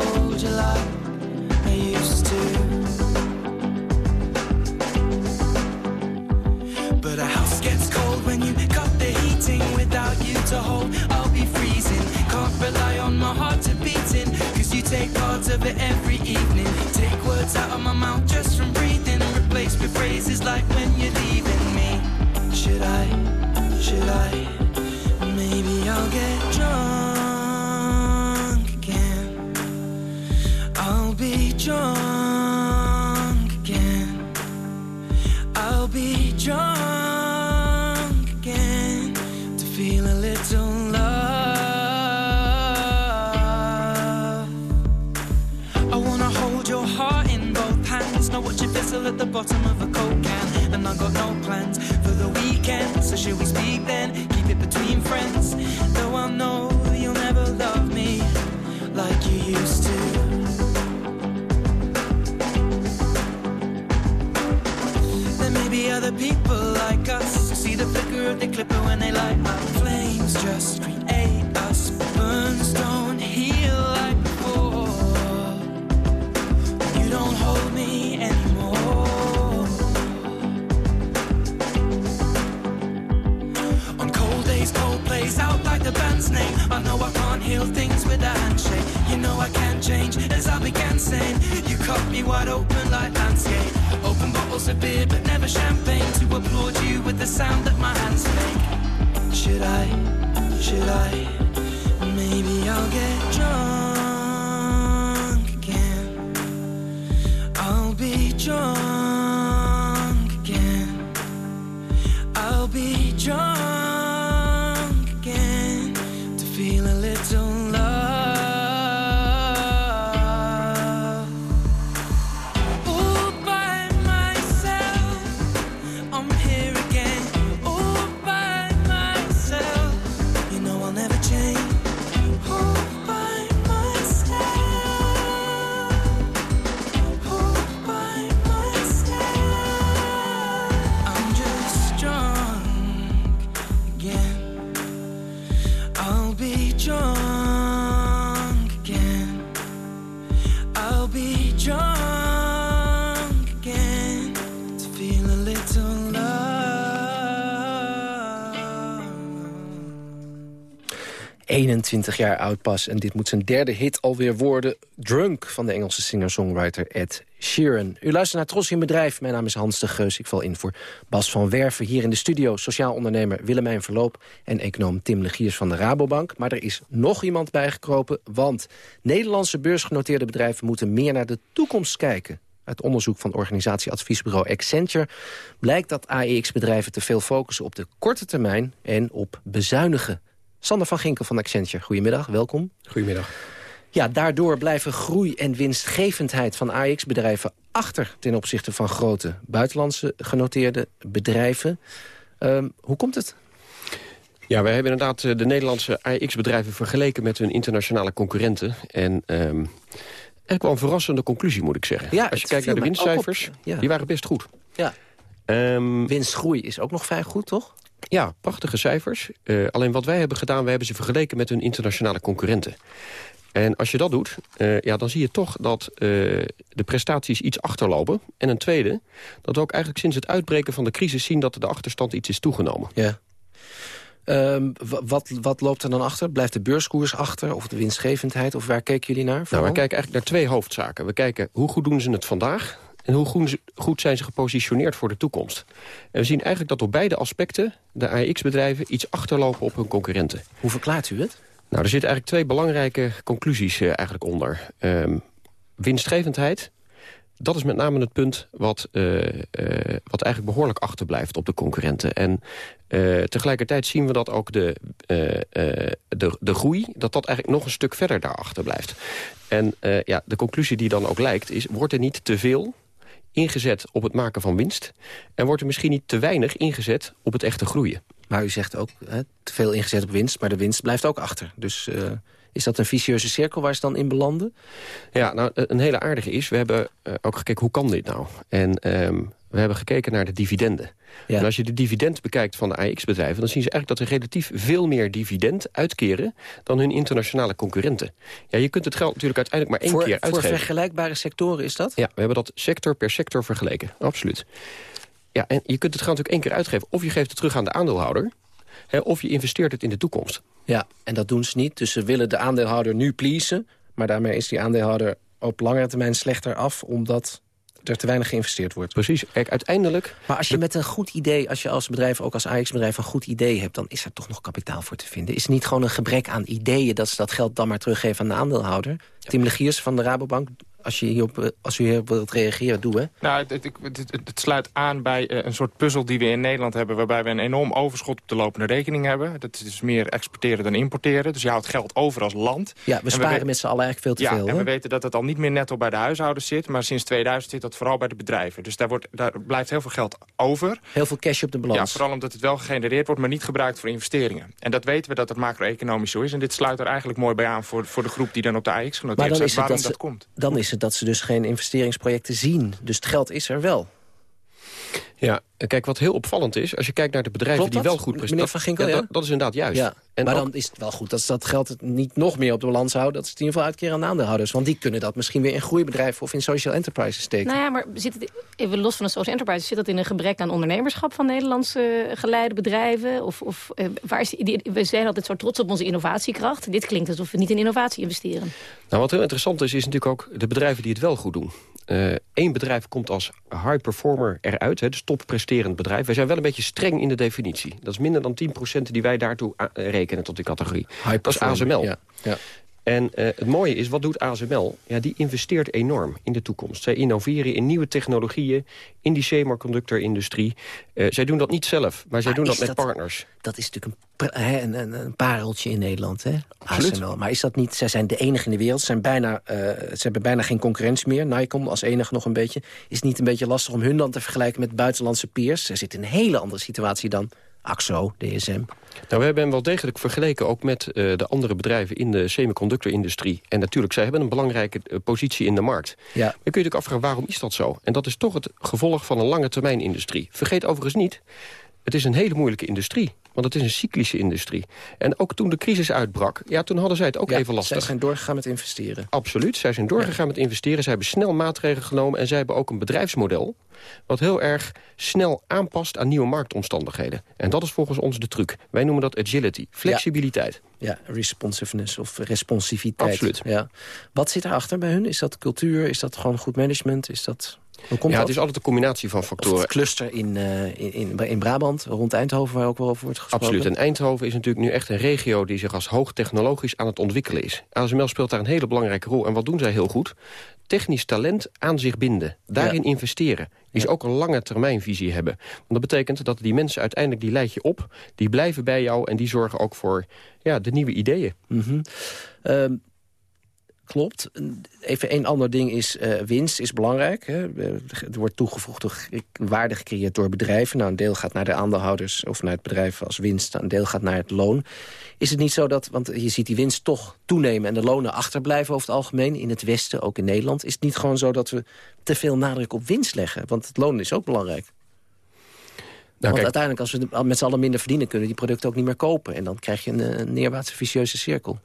hold you like I used to. But a house gets cold when you cut the heating. Without you to hold, I'll be freezing. Can't rely on my heart to beating. Cause you take part of it every evening. Take words out of my mouth just from breathing. Replace with phrases like when you're leaving me. Should I? Should I? Maybe I'll get drunk. Drunk again. I'll be drunk again to feel a little love. I wanna hold your heart in both hands. Know what you fizzle at the bottom of a coke can. And I got no plans for the weekend. So should we speak I began saying. You cut me wide open like landscape. Open bottles of beer, but never champagne to applaud you with the sound that my hands make. Should I? Should I? Maybe I'll get drunk again. I'll be drunk 21 jaar oud pas en dit moet zijn derde hit alweer worden. Drunk van de Engelse singer-songwriter Ed Sheeran. U luistert naar Tros in Bedrijf. Mijn naam is Hans de Geus. Ik val in voor Bas van Werven. Hier in de studio sociaal ondernemer Willemijn Verloop... en econoom Tim Legiers van de Rabobank. Maar er is nog iemand bijgekropen, want... Nederlandse beursgenoteerde bedrijven moeten meer naar de toekomst kijken. Uit onderzoek van organisatieadviesbureau Accenture blijkt dat AEX-bedrijven te veel focussen op de korte termijn en op bezuinigen. Sander van Ginkel van Accenture, goedemiddag, welkom. Goedemiddag. Ja, daardoor blijven groei en winstgevendheid van AEX-bedrijven achter... ten opzichte van grote buitenlandse genoteerde bedrijven. Ehm, hoe komt het? Ja, wij hebben inderdaad eh, de Nederlandse AX-bedrijven vergeleken met hun internationale concurrenten. En ehm er kwam een verrassende conclusie, moet ik zeggen. Ja, Als je kijkt naar de winstcijfers, ja. die waren best goed. Ja. Ehm, Winstgroei is ook nog vrij goed, toch? Ja, prachtige cijfers. Eh, alleen wat wij hebben gedaan, wij hebben ze vergeleken met hun internationale concurrenten. En als je dat doet, eh, ja, dan zie je toch dat eh, de prestaties iets achterlopen. En een tweede, dat we ook eigenlijk sinds het uitbreken van de crisis zien... dat de achterstand iets is toegenomen. Ja. Ehm, wa- wat, wat loopt er dan achter? Blijft de beurskoers achter? Of de winstgevendheid? Of waar kijken jullie naar? Nou, we kijken eigenlijk naar twee hoofdzaken. We kijken hoe goed doen ze het vandaag... en hoe goed, zijn ze gepositioneerd voor de toekomst. En we zien eigenlijk dat op beide aspecten... de AX-bedrijven iets achterlopen op hun concurrenten. Hoe verklaart u het? Nou, er zitten eigenlijk twee belangrijke conclusies eh, eigenlijk onder. Ehm, winstgevendheid, dat is met name het punt wat, eh, eh, wat eigenlijk behoorlijk achterblijft op de concurrenten. En tegelijkertijd zien we dat ook de, de, de groei, dat dat eigenlijk nog een stuk verder daarachter blijft. En ja, de conclusie die dan ook lijkt is, wordt er niet te veel ingezet op het maken van winst... en wordt er misschien niet te weinig ingezet op het echte groeien. Maar u zegt ook hè, te veel ingezet op winst, maar de winst blijft ook achter. Dus eh, is dat een vicieuze cirkel waar ze dan in belanden? Ja, nou, een hele aardige is, we hebben eh, ook gekeken hoe kan dit nou? En ehm, we hebben gekeken naar de dividenden. Ja. En als je de dividend bekijkt van de AX-bedrijven... dan zien ze eigenlijk dat ze relatief veel meer dividend uitkeren... dan hun internationale concurrenten. Ja, je kunt het geld natuurlijk uiteindelijk maar één voor, keer voor uitgeven. vergelijkbare sectoren is dat? Ja, we hebben dat sector per sector vergeleken. Absoluut. Ja, en je kunt het geld natuurlijk één keer uitgeven. Of je geeft het terug aan de aandeelhouder. Hè, of je investeert het in de toekomst. Ja, en dat doen ze niet. Dus ze willen de aandeelhouder nu pleasen. Maar daarmee is die aandeelhouder op langere termijn slechter af... omdat er te weinig geïnvesteerd wordt. Precies. Kijk, uiteindelijk... Maar als je met een goed idee, als je als bedrijf, ook als AX-bedrijf... een goed idee hebt, dan is er toch nog kapitaal voor te vinden. Is het niet gewoon een gebrek aan ideeën... dat ze dat geld dan maar teruggeven aan de aandeelhouder? Tim Legiers van de Rabobank als, je hierop, eh, als u hierop wilt reageren, doe hè. Nou, het, het, het, het sluit aan bij eh, een soort puzzel die we in Nederland hebben... waarbij we een enorm overschot op de lopende rekening hebben. Dat is dus meer exporteren dan importeren. Dus je houdt geld over als land. Ja, we sparen met z'n allen eigenlijk veel te ja, veel. en we weten dat het al niet meer netto bij de huishoudens zit... maar sinds 2000 zit dat vooral bij de bedrijven. Dus daar, wordt, daar blijft heel veel geld over. Heel veel cash op de balans. Ja, vooral omdat het wel gegenereerd wordt, maar niet gebruikt voor investeringen. En dat weten we dat het macro-economisch zo is. En dit sluit er eigenlijk mooi bij aan voor, voor de groep die dan op de AX genoteerd staat. Waarom dat, dat komt. Dan is dat ze dus geen investeringsprojecten zien. Dus het geld is er wel. Ja, kijk, wat heel opvallend is... als je kijkt naar de bedrijven die wel goed presteren... Van Ginkel, ja, dat, dat, is inderdaad juist. Ja. En maar dan is het wel goed dat ze dat geld niet nog meer op de balans houden... dat ze het in ieder geval uitkeren aan de aandeelhouders. Want die kunnen dat misschien weer in groeibedrijven of in social enterprises steken. Nou ja, maar zit het, even los van de social enterprises... zit dat in een gebrek aan ondernemerschap van Nederlandse geleide bedrijven? Of, of uh, waar is die, we zijn altijd zo trots op onze innovatiekracht. Dit klinkt alsof we niet in innovatie investeren. Nou, wat heel interessant is, is natuurlijk ook de bedrijven die het wel goed doen. Eén uh, bedrijf komt als high performer eruit, hè, dus toppresterend bedrijf. Wij zijn wel een beetje streng in de definitie. Dat is minder dan 10% die wij daartoe rekenen tot die categorie. High dat is ASML. Ja, ja. En uh, het mooie is, wat doet ASML? Ja, die investeert enorm in de toekomst. Zij innoveren in nieuwe technologieën, in die semiconductor-industrie. Uh, zij doen dat niet zelf, maar zij doen dat met dat, partners. Dat is natuurlijk een, een, een, pareltje in Nederland, hè? ASML. Maar is dat niet... Zij zijn de enige in de wereld. Ze, zijn bijna, uh, ze hebben bijna geen concurrentie meer. Nikon als enige nog een beetje. Is het niet een beetje lastig om hun dan te vergelijken met buitenlandse peers? Ze zitten in een hele andere situatie dan AXO, DSM. Nou, we hebben hem wel degelijk vergeleken ook met uh, de andere bedrijven in de semiconductor-industrie. En natuurlijk, zij hebben een belangrijke uh, positie in de markt. Ja. Maar kun je natuurlijk afvragen, waarom is dat zo? En dat is toch het gevolg van een lange termijn industrie. Vergeet overigens niet, het is een hele moeilijke industrie. Want het is een cyclische industrie. En ook toen de crisis uitbrak, ja, toen hadden zij het ook ja, even lastig. Zij zijn doorgegaan met investeren. Absoluut, zij zijn doorgegaan ja. met investeren. Zij hebben snel maatregelen genomen en zij hebben ook een bedrijfsmodel... wat heel erg snel aanpast aan nieuwe marktomstandigheden. En dat is volgens ons de truc. Wij noemen dat agility, flexibiliteit. Ja, ja responsiveness of responsiviteit. Absoluut. Ja. Wat zit erachter bij hun? Is dat cultuur? Is dat gewoon goed management? Is dat... Hoe komt ja, dat? het is altijd een combinatie van factoren. Of het cluster in, uh, in, in, in Brabant, rond Eindhoven, waar ook wel over wordt gesproken. Absoluut. En Eindhoven is natuurlijk nu echt een regio die zich als hoogtechnologisch aan het ontwikkelen is. ASML speelt daar een hele belangrijke rol. En wat doen zij heel goed? Technisch talent aan zich binden. Daarin ja. investeren. Ja. ook een lange termijnvisie hebben. Want dat betekent dat die mensen uiteindelijk, die leid je op. Die blijven bij jou en die zorgen ook voor ja, de nieuwe ideeën. Mm -hmm. uh, Klopt. Even één ander ding is, uh, winst is belangrijk. Hè. Er wordt toegevoegde waarde gecreëerd door bedrijven. Nou, een deel gaat naar de aandeelhouders of naar het bedrijf als winst. Een deel gaat naar het loon. Is het niet zo dat, want je ziet die winst toch toenemen... en de lonen achterblijven over het algemeen in het Westen, ook in Nederland. Is het niet gewoon zo dat we te veel nadruk op winst leggen? Want het loon is ook belangrijk. Nou, Want kijk, uiteindelijk, als we met z'n allen minder verdienen... kunnen die producten ook niet meer kopen. En dan krijg je een, een neerwaartse vicieuze cirkel.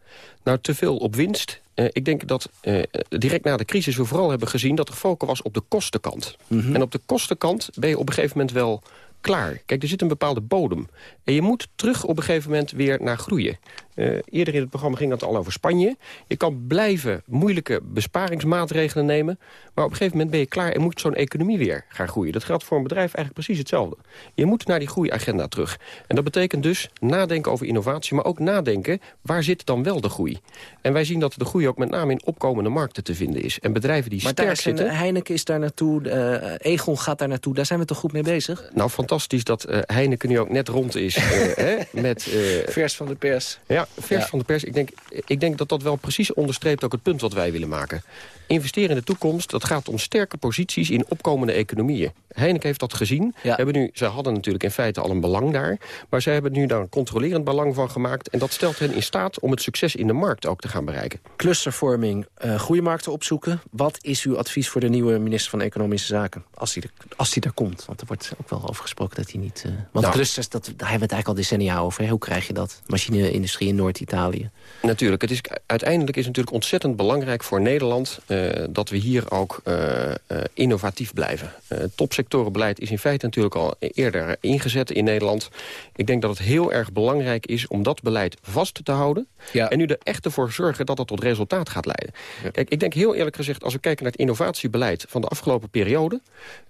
Nou, te veel op winst. Uh, ik denk dat uh, direct na de crisis we vooral hebben gezien... dat er focus was op de kostenkant. Mm -hmm. En op de kostenkant ben je op een gegeven moment wel klaar. Kijk, er zit een bepaalde bodem. En je moet terug op een gegeven moment weer naar groeien. Uh, eerder in het programma ging het al over Spanje. Je kan blijven moeilijke besparingsmaatregelen nemen... maar op een gegeven moment ben je klaar en moet zo'n economie weer gaan groeien. Dat geldt voor een bedrijf eigenlijk precies hetzelfde. Je moet naar die groeiagenda terug. En dat betekent dus nadenken over innovatie... maar ook nadenken, waar zit dan wel de groei? En wij zien dat de groei ook met name in opkomende markten te vinden is. En bedrijven die maar sterk daar zitten... Heineken is daar naartoe, uh, Egon gaat daar naartoe. Daar zijn we toch goed mee bezig? Nou, fantastisch dat uh, Heineken nu ook net rond is. (laughs) hè, met, vers van de pers. Ja, vers ja. van de pers. Ik denk, ik denk dat dat wel precies onderstreept ook het punt wat wij willen maken. Investeren in de toekomst, dat gaat om sterke posities in opkomende economieën. Heineken heeft dat gezien. Ja. Hebben nu, zij hadden natuurlijk in feite al een belang daar. Maar zij hebben nu daar een controlerend belang van gemaakt. En dat stelt hen in staat om het succes in de markt ook te gaan bereiken. Clustervorming, uh, groeimarkten opzoeken. Wat is uw advies voor de nieuwe minister van Economische Zaken? Als er, als die er komt, want er wordt ook wel over gesproken. Gesproken dat hij niet... Uh, want Nou. clusters, dat, daar hebben we het eigenlijk al decennia over. Hè? Hoe krijg je dat? Machine-industrie in Noord-Italië. Natuurlijk, het is, uiteindelijk is het natuurlijk ontzettend belangrijk voor Nederland... eh, dat we hier ook eh, eh, innovatief blijven. Eh, topsectorenbeleid is in feite natuurlijk al eerder ingezet in Nederland. Ik denk dat het heel erg belangrijk is om dat beleid vast te houden... en nu er echt ervoor zorgen dat dat tot resultaat gaat leiden. Kijk, ik denk heel eerlijk gezegd, als we kijken naar het innovatiebeleid... van de afgelopen periode,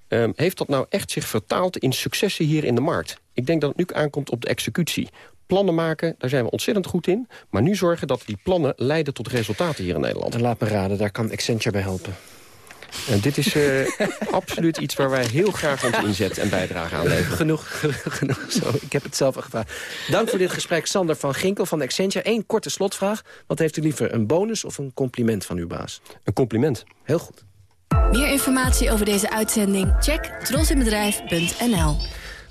ehm, heeft dat nou echt zich vertaald in successen hier in de markt? Ik denk dat het nu aankomt op de executie plannen maken, daar zijn we ontzettend goed in. Maar nu zorgen dat die plannen leiden tot resultaten hier in Nederland. En laat me raden, daar kan Accenture bij helpen. En dit is eh, (laughs) absoluut iets waar wij heel graag ons inzet en bijdrage aan leveren. Genoeg, genoeg zo. Ik heb het zelf al gevraagd. Dank voor dit gesprek, Sander van Ginkel van Accenture. Eén korte slotvraag. Wat heeft u liever, een bonus of een compliment van uw baas? Een compliment. Heel goed. Meer informatie over deze uitzending? Check trosinbedrijf.nl.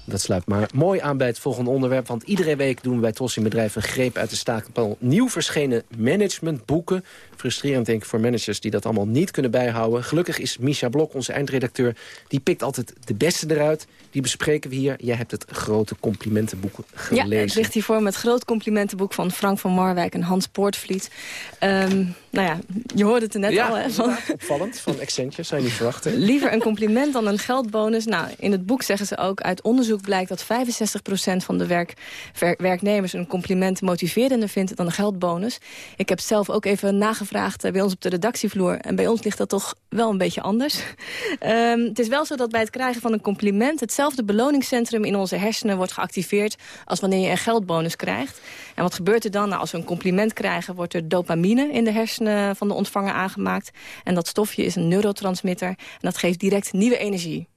Dat sluit maar mooi aan bij het volgende onderwerp. Want iedere week doen we bij Tros in Bedrijf een greep uit de stapel nieuw verschenen managementboeken. Frustrerend denk ik voor managers die dat allemaal niet kunnen bijhouden. Gelukkig is Misha Blok, onze eindredacteur, die pikt altijd de beste eruit. Die bespreken we hier. Jij hebt het grote complimentenboek Ja, gelezen. het ligt hier voor me het groot complimentenboek van Frank van Marwijk en Hans Poortvliet. Ehm, nou ja, je hoorde het er net ja, al. Hè, van, opvallend. Van Accenture, zou je niet verwachten. Liever een compliment dan een geldbonus. Nou, in het boek zeggen ze ook, uit onderzoek blijkt dat 65% van de werk, werknemers een compliment motiverender vindt dan een geldbonus. Ik heb zelf ook even nagevraagd eh, bij ons op de redactievloer. En bij ons ligt dat toch wel een beetje anders. (laughs) Ehm, het is wel zo dat bij het krijgen van een compliment hetzelfde beloningscentrum in onze hersenen wordt geactiveerd als wanneer je een geldbonus krijgt. En wat gebeurt er dan? Nou, als we een compliment krijgen, wordt er dopamine in de hersenen van de ontvanger aangemaakt. En dat stofje is een neurotransmitter en dat geeft direct nieuwe energie.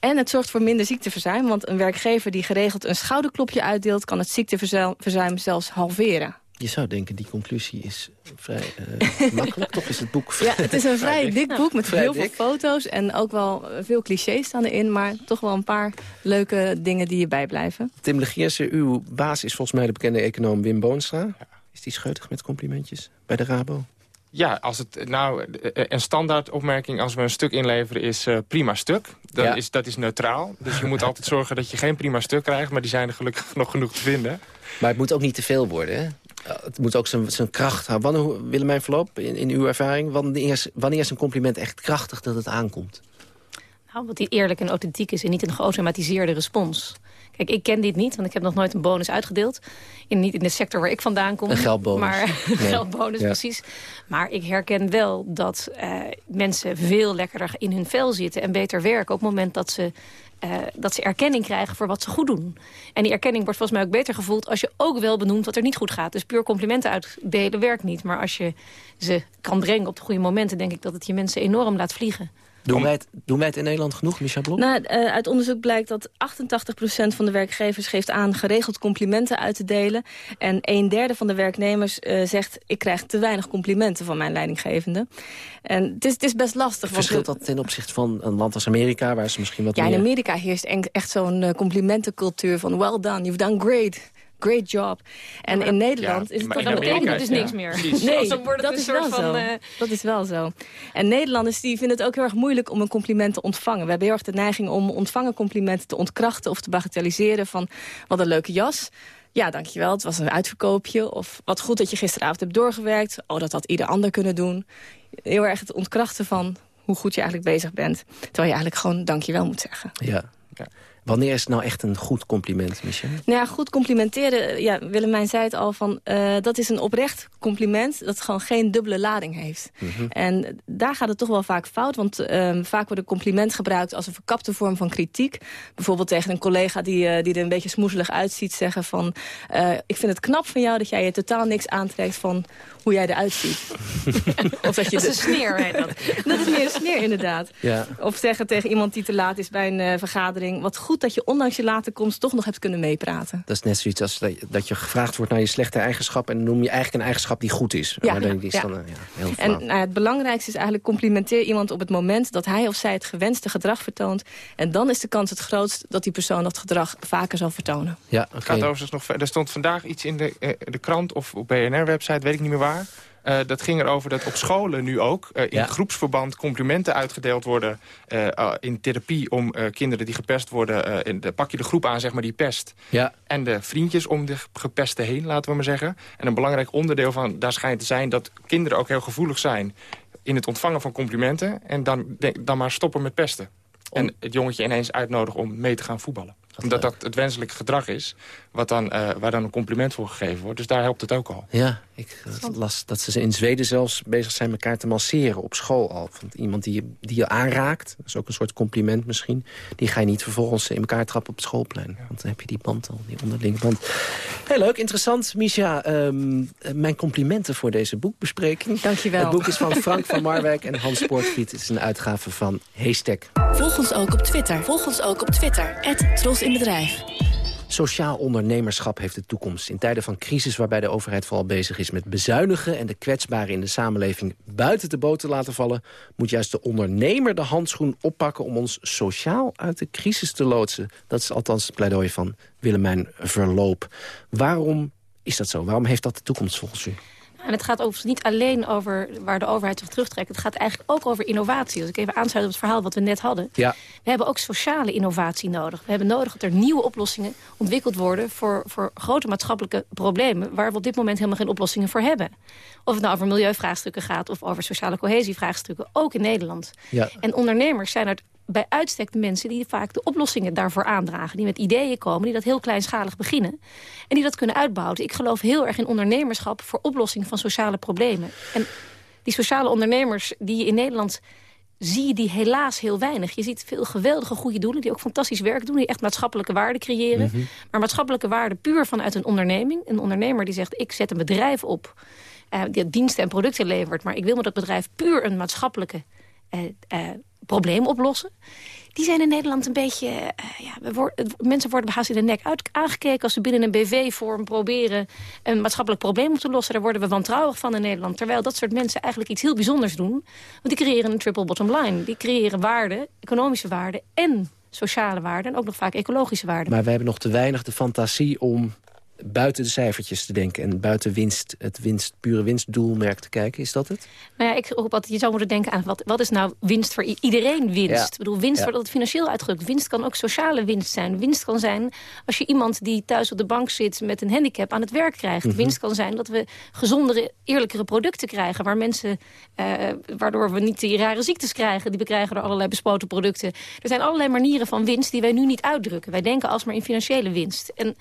En het zorgt voor minder ziekteverzuim, want een werkgever die geregeld een schouderklopje uitdeelt... kan het ziekteverzuim zelfs halveren. Je zou denken, die conclusie is vrij eh, (laughs) makkelijk. Toch is het boek vrij, Ja, het is een (laughs) vrij dik boek met Vrij heel dik. veel foto's en ook wel eh, veel clichés staan erin... maar toch wel een paar leuke dingen die je bijblijven. Tim Legierse, uw baas is volgens mij de bekende econoom Wim Boonstra. Is die scheutig met complimentjes bij de Rabo? Ja, als het, nou, eh, een standaard opmerking als we een stuk inleveren is eh, prima stuk. Dan Ja. is, dat is neutraal. Dus je moet (laughs) altijd zorgen dat je geen prima stuk krijgt. Maar die zijn er gelukkig (laughs) nog genoeg te vinden. Maar het moet ook niet te veel worden, hè? Uh, Het moet ook zijn, zijn kracht hebben. Wanneer, Willemijn Verloop, in, in uw ervaring... Wanneer is, wanneer is een compliment echt krachtig dat het aankomt? Nou, wat die eerlijk en authentiek is en niet een geautomatiseerde respons. Kijk, ik ken dit niet, want ik heb nog nooit een bonus uitgedeeld. In, niet in de sector waar ik vandaan kom. Een geldbonus. Maar, Nee. (laughs) geldbonus, Ja. precies. Maar ik herken wel dat eh, mensen veel lekkerder in hun vel zitten... en beter werken op het moment dat ze, eh, dat ze erkenning krijgen voor wat ze goed doen. En die erkenning wordt volgens mij ook beter gevoeld... als je ook wel benoemt wat er niet goed gaat. Dus puur complimenten uitdelen werkt niet. Maar als je ze kan brengen op de goede momenten... denk ik dat het je mensen enorm laat vliegen. Doen wij, het, doen wij het in Nederland genoeg, Micha Blok? Nou, eh, uit onderzoek blijkt dat 88% van de werkgevers geeft aan geregeld complimenten uit te delen. En een derde van de werknemers eh, zegt, ik krijg te weinig complimenten van mijn leidinggevende. En het is, het is best lastig. want Verschilt we- dat ten opzichte van een land als Amerika... waar ze misschien wat Ja, in. Amerika heerst echt zo'n eh, complimentencultuur van well done, you've done great. Great job. En in Nederland Ja, is het toch anders. is dus niks meer. Precies. Nee, Dan wordt het dat een is soort wel van, zo. eh, Dat is wel zo. En Nederlanders die vinden het ook heel erg moeilijk om een compliment te ontvangen. We hebben heel erg de neiging om ontvangen complimenten te ontkrachten of te bagatelliseren van wat een leuke jas. Ja, dankjewel, het was een uitverkoopje. Of wat goed dat je gisteravond hebt doorgewerkt. Oh, dat had ieder ander kunnen doen. Heel erg het ontkrachten van hoe goed je eigenlijk bezig bent. Terwijl je eigenlijk gewoon dankjewel moet zeggen. Ja. Wanneer is het nou echt een goed compliment, Michel? Nou ja, goed complimenteren. Ja, Willemijn zei het al, van, eh, dat is een oprecht compliment... dat gewoon geen dubbele lading heeft. Mhm. En daar gaat het toch wel vaak fout. Want ehm, vaak wordt een compliment gebruikt als een verkapte vorm van kritiek. Bijvoorbeeld tegen een collega die, eh, die er een beetje smoezelig uitziet... zeggen van, eh, ik vind het knap van jou dat jij je totaal niks aantrekt... van hoe jij eruit ziet. (laughs) of dat, je Dat is de- een sneer, heet dat. (laughs) dat is meer een sneer, inderdaad. Ja. Of zeggen tegen iemand die te laat is bij een eh, vergadering... wat goed dat je ondanks je late komst toch nog hebt kunnen meepraten. Dat is net zoiets als dat je, dat je gevraagd wordt naar je slechte eigenschap... en dan noem je eigenlijk een eigenschap die goed is. Ja, maar dan is ja. dan, eh, ja, heel En flauw. nou, het belangrijkste is eigenlijk complimenteer iemand op het moment dat hij of zij het gewenste gedrag vertoont. En dan is de kans het grootst dat die persoon dat gedrag vaker zal vertonen. Ja, Het gaat overigens nog ver- Er stond vandaag iets in de, eh, de krant of op BNR-website, weet ik niet meer waar. Uh, dat ging erover dat op scholen nu ook uh, in Ja. groepsverband complimenten uitgedeeld worden uh, uh, in therapie om kinderen die gepest worden. In de, pak je de groep aan, zeg maar, die pest. Ja. En de vriendjes om de gepeste heen, laten we maar zeggen. En een belangrijk onderdeel van daar schijnt te zijn dat kinderen ook heel gevoelig zijn in het ontvangen van complimenten. En dan, denk, dan maar stoppen met pesten. En het jongetje ineens uitnodigen om mee te gaan voetballen. Omdat dat het wenselijke gedrag is, wat dan, waar dan een compliment voor gegeven wordt. Dus daar helpt het ook al. Ja, ik las dat ze in Zweden zelfs bezig zijn elkaar te masseren op school al. Want iemand die je, die je aanraakt, dat is ook een soort compliment misschien... die ga je niet vervolgens in elkaar trappen op het schoolplein. Want dan heb je die band al, die onderlinge band. Heel leuk, interessant. Misha, um, mijn complimenten voor deze boekbespreking. Dankjewel. Het boek is van Frank van Marwijk en Hans Poortvliet. Het is een uitgave van Haystack. Volg ons ook op Twitter. Volg ons ook op Twitter. Tros in Bedrijf. Sociaal ondernemerschap heeft de toekomst. In tijden van crisis waarbij de overheid vooral bezig is met bezuinigen... en de kwetsbaren in de samenleving buiten de boot te laten vallen... moet juist de ondernemer de handschoen oppakken om ons sociaal uit de crisis te loodsen. Dat is althans het pleidooi van Willemijn Verloop. Waarom is dat zo? Waarom heeft dat de toekomst volgens u? En het gaat overigens niet alleen over waar de overheid zich terugtrekt. Het gaat eigenlijk ook over innovatie. Als ik even aansluit op het verhaal wat we net hadden. Ja. We hebben ook sociale innovatie nodig. We hebben nodig dat er nieuwe oplossingen ontwikkeld worden... voor, voor grote maatschappelijke problemen... waar we op dit moment helemaal geen oplossingen voor hebben. Of het nou over milieuvraagstukken gaat... of over sociale cohesievraagstukken, ook in Nederland. Ja. En ondernemers zijn er bij uitstek de mensen die vaak de oplossingen daarvoor aandragen. Die met ideeën komen, die dat heel kleinschalig beginnen. En die dat kunnen uitbouwen. Ik geloof heel erg in ondernemerschap voor oplossing van sociale problemen. En die sociale ondernemers die je in Nederland zie je die helaas heel weinig. Je ziet veel geweldige goede doelen die ook fantastisch werk doen... die echt maatschappelijke waarde creëren. Mhm. Maar maatschappelijke waarde puur vanuit een onderneming. Een ondernemer die zegt, ik zet een bedrijf op... Uh, die diensten en producten levert... maar ik wil met dat bedrijf puur een maatschappelijke... Uh, uh, probleem oplossen. Die zijn in Nederland een beetje... Uh, ja, worden, mensen worden haast in de nek uit, aangekeken... als ze binnen een BV-vorm proberen een maatschappelijk probleem op te lossen. Daar worden we wantrouwig van in Nederland. Terwijl dat soort mensen eigenlijk iets heel bijzonders doen. Want die creëren een triple bottom line. Die creëren waarde, economische waarde en sociale waarde... en ook nog vaak ecologische waarde. Maar we hebben nog te weinig de fantasie om buiten de cijfertjes te denken... en buiten winst, het winst, pure winstdoelmerk te kijken. Is dat het? Nou ja, ik hoop dat je zou moeten denken aan... wat, wat is nou winst voor iedereen winst? Ja. Ik bedoel, winst wordt altijd financieel uitgedrukt. Winst kan ook sociale winst zijn. Winst kan zijn als je iemand die thuis op de bank zit... met een handicap aan het werk krijgt. Mhm. Winst kan zijn dat we gezondere, eerlijkere producten krijgen... waar mensen, eh, waardoor we niet die rare ziektes krijgen... die we krijgen door allerlei bespoten producten. Er zijn allerlei manieren van winst die wij nu niet uitdrukken. Wij denken alsmaar in financiële winst. En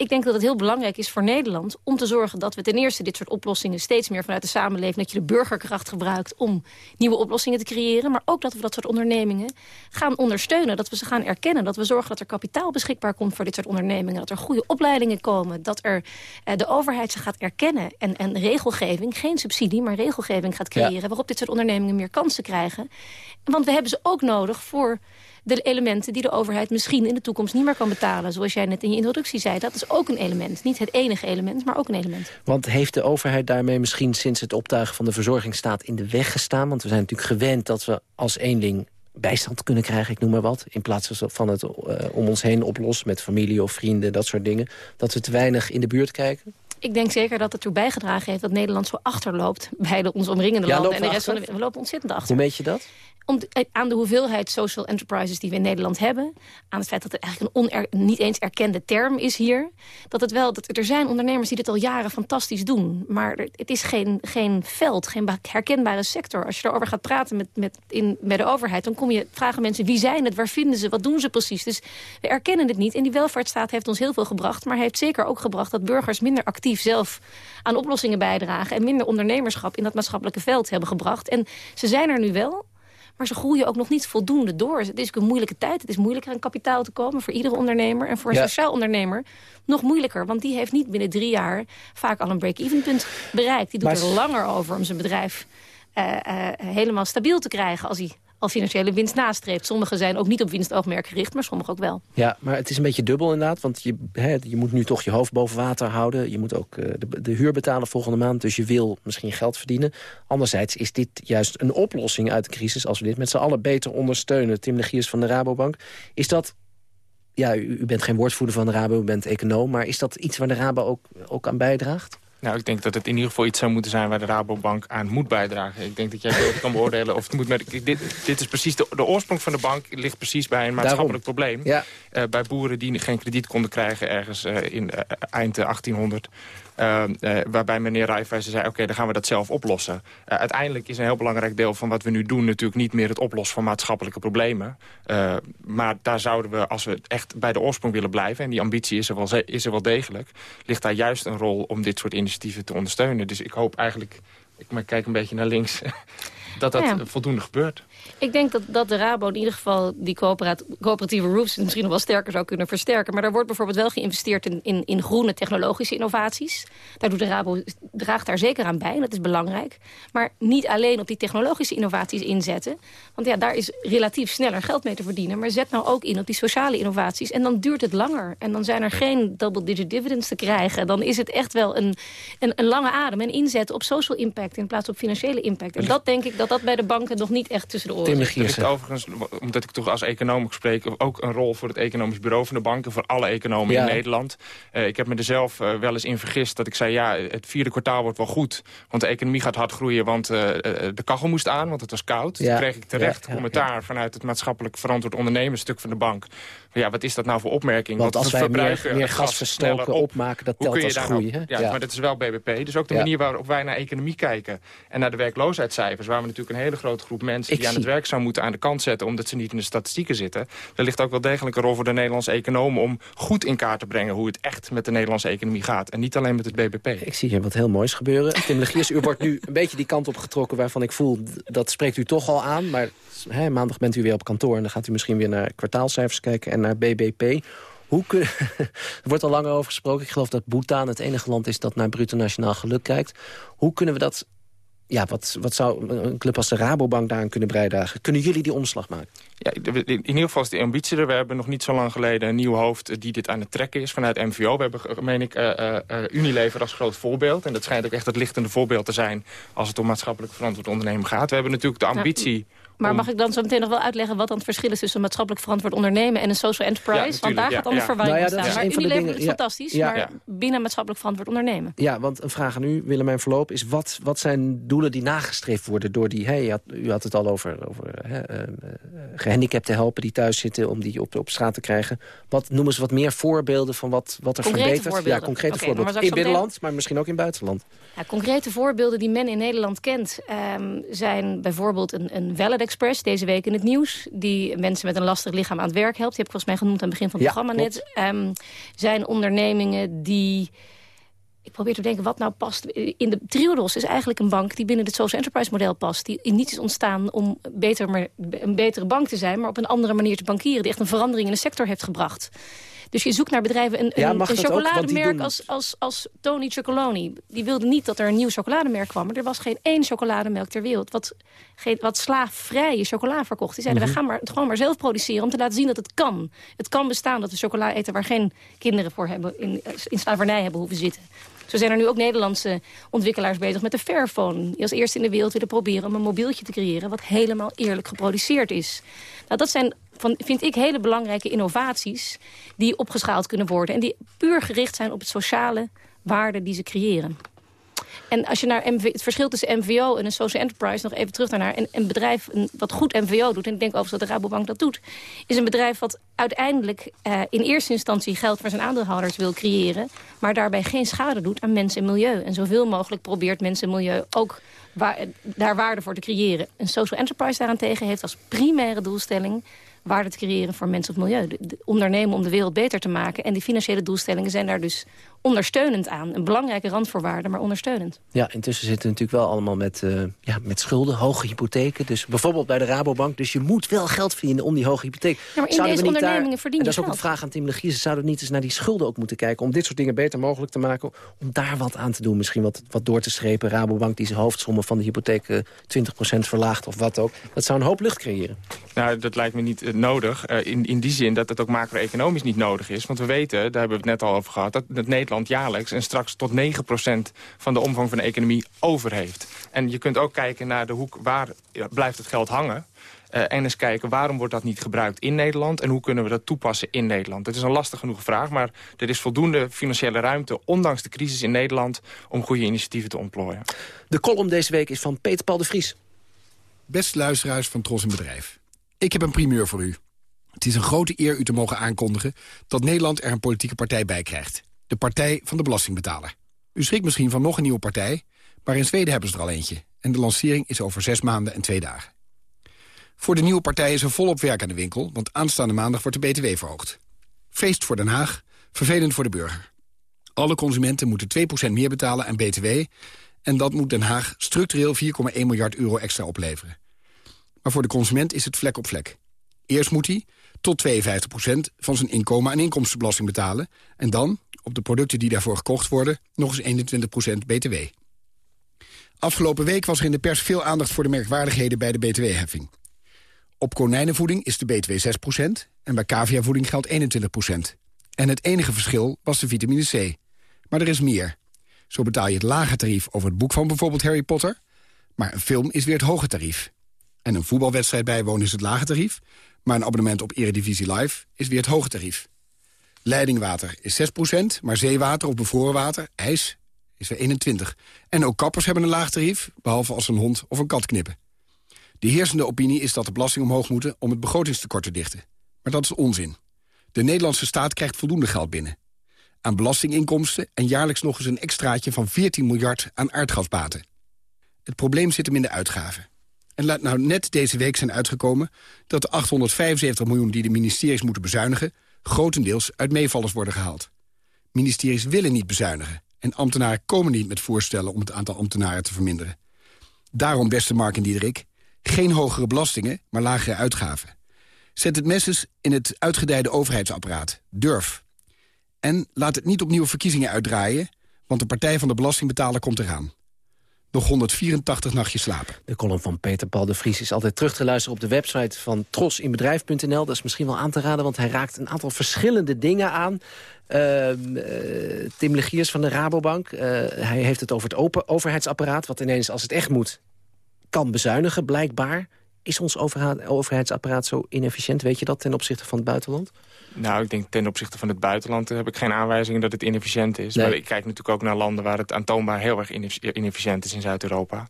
ik denk dat het heel belangrijk is voor Nederland... om te zorgen dat we ten eerste dit soort oplossingen... steeds meer vanuit de samenleving... dat je de burgerkracht gebruikt om nieuwe oplossingen te creëren... maar ook dat we dat soort ondernemingen gaan ondersteunen. Dat we ze gaan erkennen. Dat we zorgen dat er kapitaal beschikbaar komt voor dit soort ondernemingen. Dat er goede opleidingen komen. Dat er eh, de overheid ze gaat erkennen. En, en regelgeving, geen subsidie, maar regelgeving gaat creëren... Ja. waarop dit soort ondernemingen meer kansen krijgen. Want we hebben ze ook nodig voor de elementen die de overheid misschien in de toekomst niet meer kan betalen. Zoals jij net in je introductie zei. Dat is ook een element. Niet het enige element, maar ook een element. Want heeft de overheid daarmee misschien sinds het optuigen van de verzorgingsstaat in de weg gestaan? Want we zijn natuurlijk gewend dat we als eenling bijstand kunnen krijgen, ik noem maar wat. In plaats van het uh, om ons heen oplossen met familie of vrienden, dat soort dingen. Dat we te weinig in de buurt kijken? Ik denk zeker dat het erbij gedragen heeft dat Nederland zo achterloopt bij de ons omringende Ja, landen en de rest van de achter? We lopen ontzettend achter. Hoe weet je dat? De- aan de hoeveelheid social enterprises die we in Nederland hebben. Aan het feit dat het eigenlijk een niet eens erkende term is hier. Dat het wel, dat er zijn ondernemers die dit al jaren fantastisch doen. Maar het is geen, geen veld, geen ba- herkenbare sector. Als je erover gaat praten met, met, in, met de overheid... dan kom je, vragen mensen wie zijn het, waar vinden ze, wat doen ze precies. Dus we erkennen het niet. En die welvaartsstaat heeft ons heel veel gebracht. Maar heeft zeker ook gebracht dat burgers minder actief zelf aan oplossingen bijdragen. En minder ondernemerschap in dat maatschappelijke veld hebben gebracht. En ze zijn er nu wel. Maar ze groeien ook nog niet voldoende door. Het is een moeilijke tijd. Het is moeilijker aan kapitaal te komen voor iedere ondernemer. En voor een Ja. sociaal ondernemer nog moeilijker. Want die heeft niet binnen drie jaar vaak al een break-even punt bereikt. Die doet Maar- er langer over om zijn bedrijf eh, eh, helemaal stabiel te krijgen... als hij al financiële winst nastreeft. Sommigen zijn ook niet op winstoogmerk gericht, maar sommigen ook wel. Ja, maar het is een beetje dubbel inderdaad. Want je, hè, je moet nu toch je hoofd boven water houden. Je moet ook eh, de, de huur betalen volgende maand. Dus je wil misschien geld verdienen. Anderzijds is dit juist een oplossing uit de crisis... als we dit met z'n allen beter ondersteunen. Tim de Giers van de Rabobank. Is dat... Ja, u, u bent geen woordvoerder van de Rabo, u bent econoom. Maar is dat iets waar de Rabo ook, ook aan bijdraagt? Nou, ik denk dat het in ieder geval iets zou moeten zijn waar de Rabobank aan moet bijdragen. Ik denk dat jij beter kan beoordelen of het moet met... Dit, dit is precies de, de oorsprong van de bank ligt precies bij een maatschappelijk probleem. Ja. Uh, bij boeren die geen krediet konden krijgen ergens uh, in uh, eind 1800. Uh, uh, waarbij meneer Rijfwijzer zei, oké, okay, dan gaan we dat zelf oplossen. Uh, uiteindelijk is een heel belangrijk deel van wat we nu doen... natuurlijk niet meer het oplossen van maatschappelijke problemen. maar daar zouden we, als we echt bij de oorsprong willen blijven... en die ambitie is er wel, is er wel degelijk... ligt daar juist een rol om dit soort initiatieven te ondersteunen. Dus ik hoop eigenlijk, ik kijk een beetje naar links... (laughs) dat dat Ja. voldoende gebeurt. Ik denk dat, dat de Rabo in ieder geval die coöperat- coöperatieve roofs misschien nog wel sterker zou kunnen versterken. Maar daar wordt bijvoorbeeld wel geïnvesteerd in, in, in groene technologische innovaties. Daar doet de Rabo, draagt daar zeker aan bij, en dat is belangrijk. Maar niet alleen op die technologische innovaties inzetten. Want ja, daar is relatief sneller geld mee te verdienen. Maar zet nou ook in op die sociale innovaties. En dan duurt het langer. En dan zijn er geen double-digit dividends te krijgen. Dan is het echt wel een, een, een lange adem. En inzetten op social impact in plaats op financiële impact. En dat denk ik dat dat bij de banken nog niet echt tussen de oren ligt overigens, omdat ik toch als econoom spreek... ook een rol voor het economisch bureau van de banken... voor alle economen Ja. in Nederland. Eh, ik heb me er zelf eh, wel eens in vergist dat ik zei... ja, het vierde kwartaal wordt wel goed, want de economie gaat hard groeien... want eh, de kachel moest aan, want het was koud. Ja. Toen kreeg ik terecht Ja, commentaar vanuit het maatschappelijk verantwoord ondernemersstuk van de bank. Ja, wat is dat nou voor opmerking? Want als we wij meer, meer het gas gas verstoken sneller op. opmaken, dat telt als groei. nou- hè? ja, maar dat is wel BBP. Dus ook de Ja. manier waarop wij naar economie kijken... en naar de werkloosheidscijfers... waar we natuurlijk een hele grote groep mensen... Ik die aan het werk zou moeten aan de kant zetten... omdat ze niet in de statistieken zitten. Er ligt ook wel degelijk een rol voor de Nederlandse economen... om goed in kaart te brengen hoe het echt met de Nederlandse economie gaat. En niet alleen met het BBP. Ik zie hier wat heel moois gebeuren. Tim Legiers, u wordt nu een beetje die kant op getrokken... waarvan ik voel, dat spreekt u toch al aan. Maar hè, maandag bent u weer op kantoor... en dan gaat u misschien weer naar kwartaalcijfers kijken en naar BBP. Hoe kun... (laughs) er wordt al langer over gesproken. Ik geloof dat Bhutan het enige land is dat naar bruto nationaal geluk kijkt. Hoe kunnen we dat... Ja, wat, wat zou een club als de Rabobank daaraan kunnen bijdragen? Kunnen jullie die omslag maken? Ja, in ieder geval is de ambitie er. We hebben nog niet zo lang geleden een nieuw hoofd die dit aan het trekken is vanuit MVO. We hebben, eh, meen ik, eh, eh, eh, Unilever als groot voorbeeld. En dat schijnt ook echt het lichtende voorbeeld te zijn als het om maatschappelijk verantwoord ondernemen gaat. We hebben natuurlijk de ambitie... Maar om- mag ik dan zo meteen nog wel uitleggen wat dan het verschil is tussen maatschappelijk verantwoord ondernemen en een social enterprise? Ja, Want daar gaat dan ja, verwarring Nou ja, dat ontstaan. is Maar een van de Unilever dingen- is ja. fantastisch, Ja. maar Ja. binnen maatschappelijk verantwoord ondernemen. Ja, want een vraag aan u, Willemijn Verloop, is wat, wat zijn doelen die nagestreefd worden door die... Hey, u, had, u had het al over, over hè, eh, eh, gehandicapten helpen die thuis zitten om die op, op straat te krijgen. Wat noemen ze wat meer voorbeelden van wat, wat er Concrete verbetert? voorbeelden. Ja, concrete voorbeelden. In binnenland, maar misschien ook in buitenland. Ja, concrete voorbeelden die men in Nederland kent ehm, zijn bijvoorbeeld een, een Express, deze week in het nieuws, die mensen met een lastig lichaam aan het werk helpt. Die heb ik volgens mij genoemd aan het begin van het Ja, programma net. Ehm, zijn ondernemingen die... Ik probeer te denken wat nou past. In de Triodos is eigenlijk een bank die binnen het social enterprise model past. Die niet is ontstaan om beter, maar, een betere bank te zijn... maar op een andere manier te bankieren. Die echt een verandering in de sector heeft gebracht. Dus je zoekt naar bedrijven. Een, Ja, een, ook? Chocolademerk als, als, als Tony Chocoloni. Die wilde niet dat er een nieuw chocolademerk kwam. Maar er was geen één chocolademelk ter wereld... wat, geen, wat slaafvrije chocola verkocht. Die zeiden, Mhm. we gaan maar, het gewoon maar zelf produceren... om te laten zien dat het kan. Het kan bestaan dat we chocola eten... waar geen kinderen voor hebben, in, in slavernij hebben hoeven zitten. Zo zijn er nu ook Nederlandse ontwikkelaars bezig met de Fairphone. Die als eerste in de wereld willen proberen om een mobieltje te creëren... wat helemaal eerlijk geproduceerd is. Nou, dat zijn, van, vind ik, hele belangrijke innovaties... die opgeschaald kunnen worden. En die puur gericht zijn op het sociale waarde die ze creëren. En als je naar MV, het verschil tussen MVO en een social enterprise... nog even terug daarnaar. En een bedrijf een, wat goed MVO doet... en ik denk overigens dat de Rabobank dat doet... is een bedrijf wat uiteindelijk eh, in eerste instantie... geld voor zijn aandeelhouders wil creëren... maar daarbij geen schade doet aan mensen en milieu. En zoveel mogelijk probeert mensen en milieu ook daar waarde voor te creëren. Een social enterprise daarentegen heeft als primaire doelstelling waarde te creëren voor mensen of milieu. De, de ondernemen om de wereld beter te maken. En die financiële doelstellingen zijn daar dus ondersteunend aan. Een belangrijke randvoorwaarde, maar ondersteunend. Ja, intussen zitten we natuurlijk wel allemaal met, eh, ja, met schulden, hoge hypotheken. Dus bijvoorbeeld bij de Rabobank. Dus je moet wel geld verdienen om die hoge hypotheek. maar in Zouden deze we niet ondernemingen daar, verdien En je dat is ook een vraag aan Tim Legiers. Zouden we niet eens naar die schulden ook moeten kijken... om dit soort dingen beter mogelijk te maken? Om daar wat aan te doen, misschien wat, wat door te strepen. Rabobank die zijn hoofdsommen van de hypotheek eh, 20% verlaagt of wat ook. Dat zou een hoop lucht creëren. Nou, dat lijkt me niet eh, nodig. Eh, in, in die zin dat het ook macro-economisch niet nodig is. Want we weten, daar hebben we het net al over gehad... dat, dat Nederland jaarlijks en straks tot 9% van de omvang van de economie over heeft. En je kunt ook kijken naar de hoek waar ja, blijft het geld hangen. Uh, en eens kijken waarom wordt dat niet gebruikt in Nederland... en hoe kunnen we dat toepassen in Nederland. Het is een lastig genoeg vraag, maar er is voldoende financiële ruimte... ondanks de crisis in Nederland om goede initiatieven te ontplooien. De column deze week is van Peter Paul de Vries. Beste luisteraars van Tros in Bedrijf. Ik heb een primeur voor u. Het is een grote eer u te mogen aankondigen... dat Nederland er een politieke partij bij krijgt. De Partij van de Belastingbetaler. U schrikt misschien van nog een nieuwe partij... maar in Zweden hebben ze er al eentje. En de lancering is over zes maanden en twee dagen. Voor de nieuwe partij is er volop werk aan de winkel... want aanstaande maandag wordt de BTW verhoogd. Feest voor Den Haag, vervelend voor de burger. Alle consumenten moeten 2% meer betalen aan BTW... en dat moet Den Haag structureel 4,1 miljard euro extra opleveren. Maar voor de consument is het vlek op vlek. Eerst moet hij tot 52% van zijn inkomen aan inkomstenbelasting betalen... en dan, op de producten die daarvoor gekocht worden, nog eens 21% btw. Afgelopen week was er in de pers veel aandacht voor de merkwaardigheden bij de btw-heffing. Op konijnenvoeding is de btw 6% en bij caviavoeding geldt 21% En het enige verschil was de vitamine C. Maar er is meer. Zo betaal je het lage tarief over het boek van bijvoorbeeld Harry Potter... maar een film is weer het hoge tarief. En een voetbalwedstrijd bijwonen is het lage tarief... maar een abonnement op Eredivisie Live is weer het hoge tarief. Leidingwater is 6% maar zeewater of bevroren water, ijs, is weer 21. En ook kappers hebben een laag tarief, behalve als een hond of een kat knippen. De heersende opinie is dat de belasting omhoog moeten om het begrotingstekort te dichten. Maar dat is onzin. De Nederlandse staat krijgt voldoende geld binnen. Aan belastinginkomsten en jaarlijks nog eens een extraatje van 14 miljard aan aardgasbaten. Het probleem zit hem in de uitgaven. En laat nou net deze week zijn uitgekomen... dat de 875 miljoen die de ministeries moeten bezuinigen... grotendeels uit meevallers worden gehaald. Ministeries willen niet bezuinigen. En ambtenaren komen niet met voorstellen om het aantal ambtenaren te verminderen. Daarom, beste Mark en Diederik, geen hogere belastingen, maar lagere uitgaven. Zet het mes in het uitgedijde overheidsapparaat. Durf. En laat het niet opnieuw verkiezingen uitdraaien... want de Partij van de Belastingbetaler komt eraan nog 184 nachtjes slapen. De column van Peter Paul de Vries is altijd terug te luisteren... op de website van trosinbedrijf.nl. Dat is misschien wel aan te raden, want hij raakt een aantal verschillende dingen aan. Uh, Tim Legiers van de Rabobank, uh, hij heeft het over het open overheidsapparaat... wat ineens, als het echt moet, kan bezuinigen, blijkbaar. Is ons overheidsapparaat zo inefficiënt? Weet je dat ten opzichte van het buitenland? Nou, ik denk ten opzichte van het buitenland heb ik geen aanwijzingen dat het inefficiënt is. Maar ik kijk natuurlijk ook naar landen waar het aantoonbaar heel erg inefficiënt is in Zuid-Europa.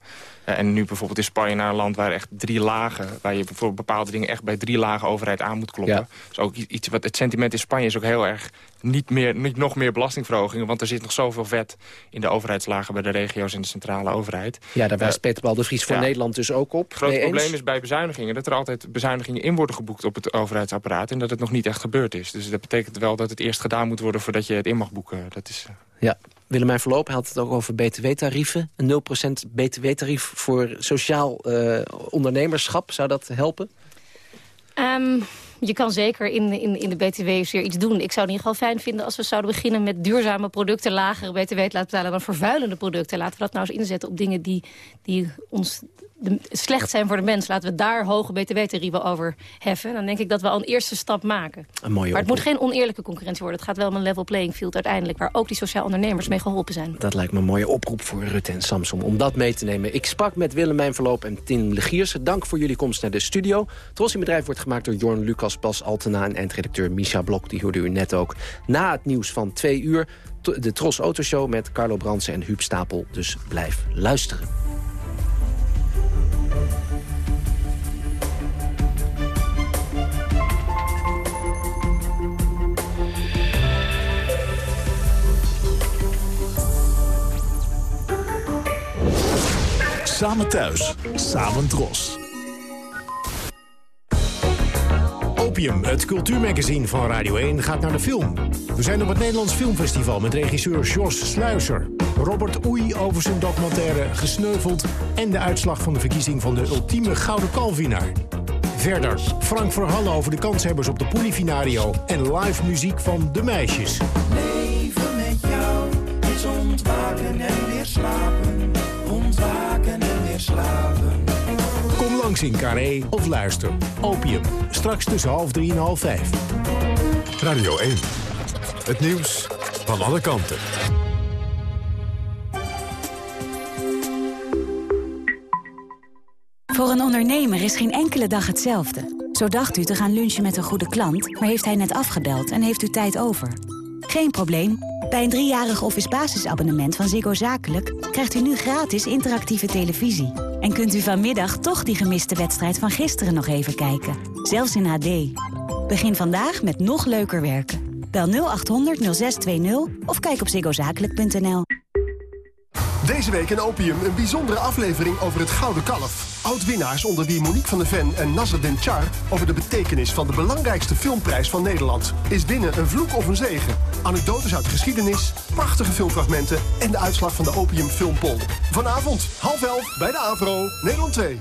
Uh, en nu bijvoorbeeld in Spanje naar een land waar echt drie lagen, waar je voor bepaalde dingen echt bij drie lagen overheid aan moet kloppen. Ja. Dus ook iets wat het sentiment in Spanje is ook heel erg niet, meer, niet nog meer belastingverhogingen, want er zit nog zoveel vet in de overheidslagen bij de regio's en de centrale overheid. Ja, daar wijst uh, Peter Bal de Vries voor Nederland dus ook op. Het grote probleem is bij bezuinigingen dat er altijd bezuinigingen in worden geboekt op het overheidsapparaat en dat het nog niet echt gebeurd is. Dus dat betekent wel dat het eerst gedaan moet worden voordat je het in mag boeken. Dat is, uh... Ja, Willemijn Verloop had het ook over btw-tarieven. Een 0% btw-tarief voor sociaal uh, ondernemerschap. Zou dat helpen? Um, je kan zeker in, in, in de BTW zeer iets doen. Ik zou het in ieder geval fijn vinden als we zouden beginnen met duurzame producten, lagere BTW te laten betalen dan vervuilende producten. Laten we dat nou eens inzetten op dingen die, die ons slecht zijn voor de mens. Laten we daar hoge btw-tarieven over heffen. Dan denk ik dat we al een eerste stap maken. Een mooie maar het moet geen oneerlijke concurrentie worden. Het gaat wel om een level playing field uiteindelijk... waar ook die sociaal ondernemers mee geholpen zijn. Dat lijkt me een mooie oproep voor Rutte en Samsung om dat mee te nemen. Ik sprak met Willemijn Verloop en Tim Legiers. Dank voor jullie komst naar de studio. Tros in Bedrijf wordt gemaakt door Jorn Lucas, Bas Altena... en eindredacteur Misha Blok, die hoorde u net ook. Na het nieuws van twee uur de Tros Autoshow met Carlo Bransen en Huub Stapel. Dus blijf luisteren. Samen thuis, samen dros. Opium, het cultuurmagazine van Radio 1, gaat naar de film. We zijn op het Nederlands Filmfestival met regisseur Jos Sluiser. Robert Oei over zijn documentaire Gesneuveld... en de uitslag van de verkiezing van de ultieme Gouden Kalvinaar. Verder Frank Verhalle over de kanshebbers op de Polifinario... en live muziek van De Meisjes. Leven met jou is ontwaken en weer slapen. Langs in Carré of luister. Opium. Straks tussen half drie en half vijf. Radio 1. Het nieuws van alle kanten. Voor een ondernemer is geen enkele dag hetzelfde. Zo dacht u te gaan lunchen met een goede klant, maar heeft hij net afgebeld en heeft u tijd over. Geen probleem. Bij een driejarig office basisabonnement van Ziggo Zakelijk... krijgt u nu gratis interactieve televisie. En kunt u vanmiddag toch die gemiste wedstrijd van gisteren nog even kijken. Zelfs in HD. Begin vandaag met nog leuker werken. Bel 0800 0620 of kijk op ziggozakelijk.nl. Deze week in Opium een bijzondere aflevering over het Gouden Kalf. Oud-winnaars onder wie Monique van der Ven en Nasser Den Char... over de betekenis van de belangrijkste filmprijs van Nederland. Is winnen een vloek of een zegen? Anekdotes uit de geschiedenis, prachtige filmfragmenten... en de uitslag van de Opium Filmpol. Vanavond, half elf, bij de AVRO, Nederland 2.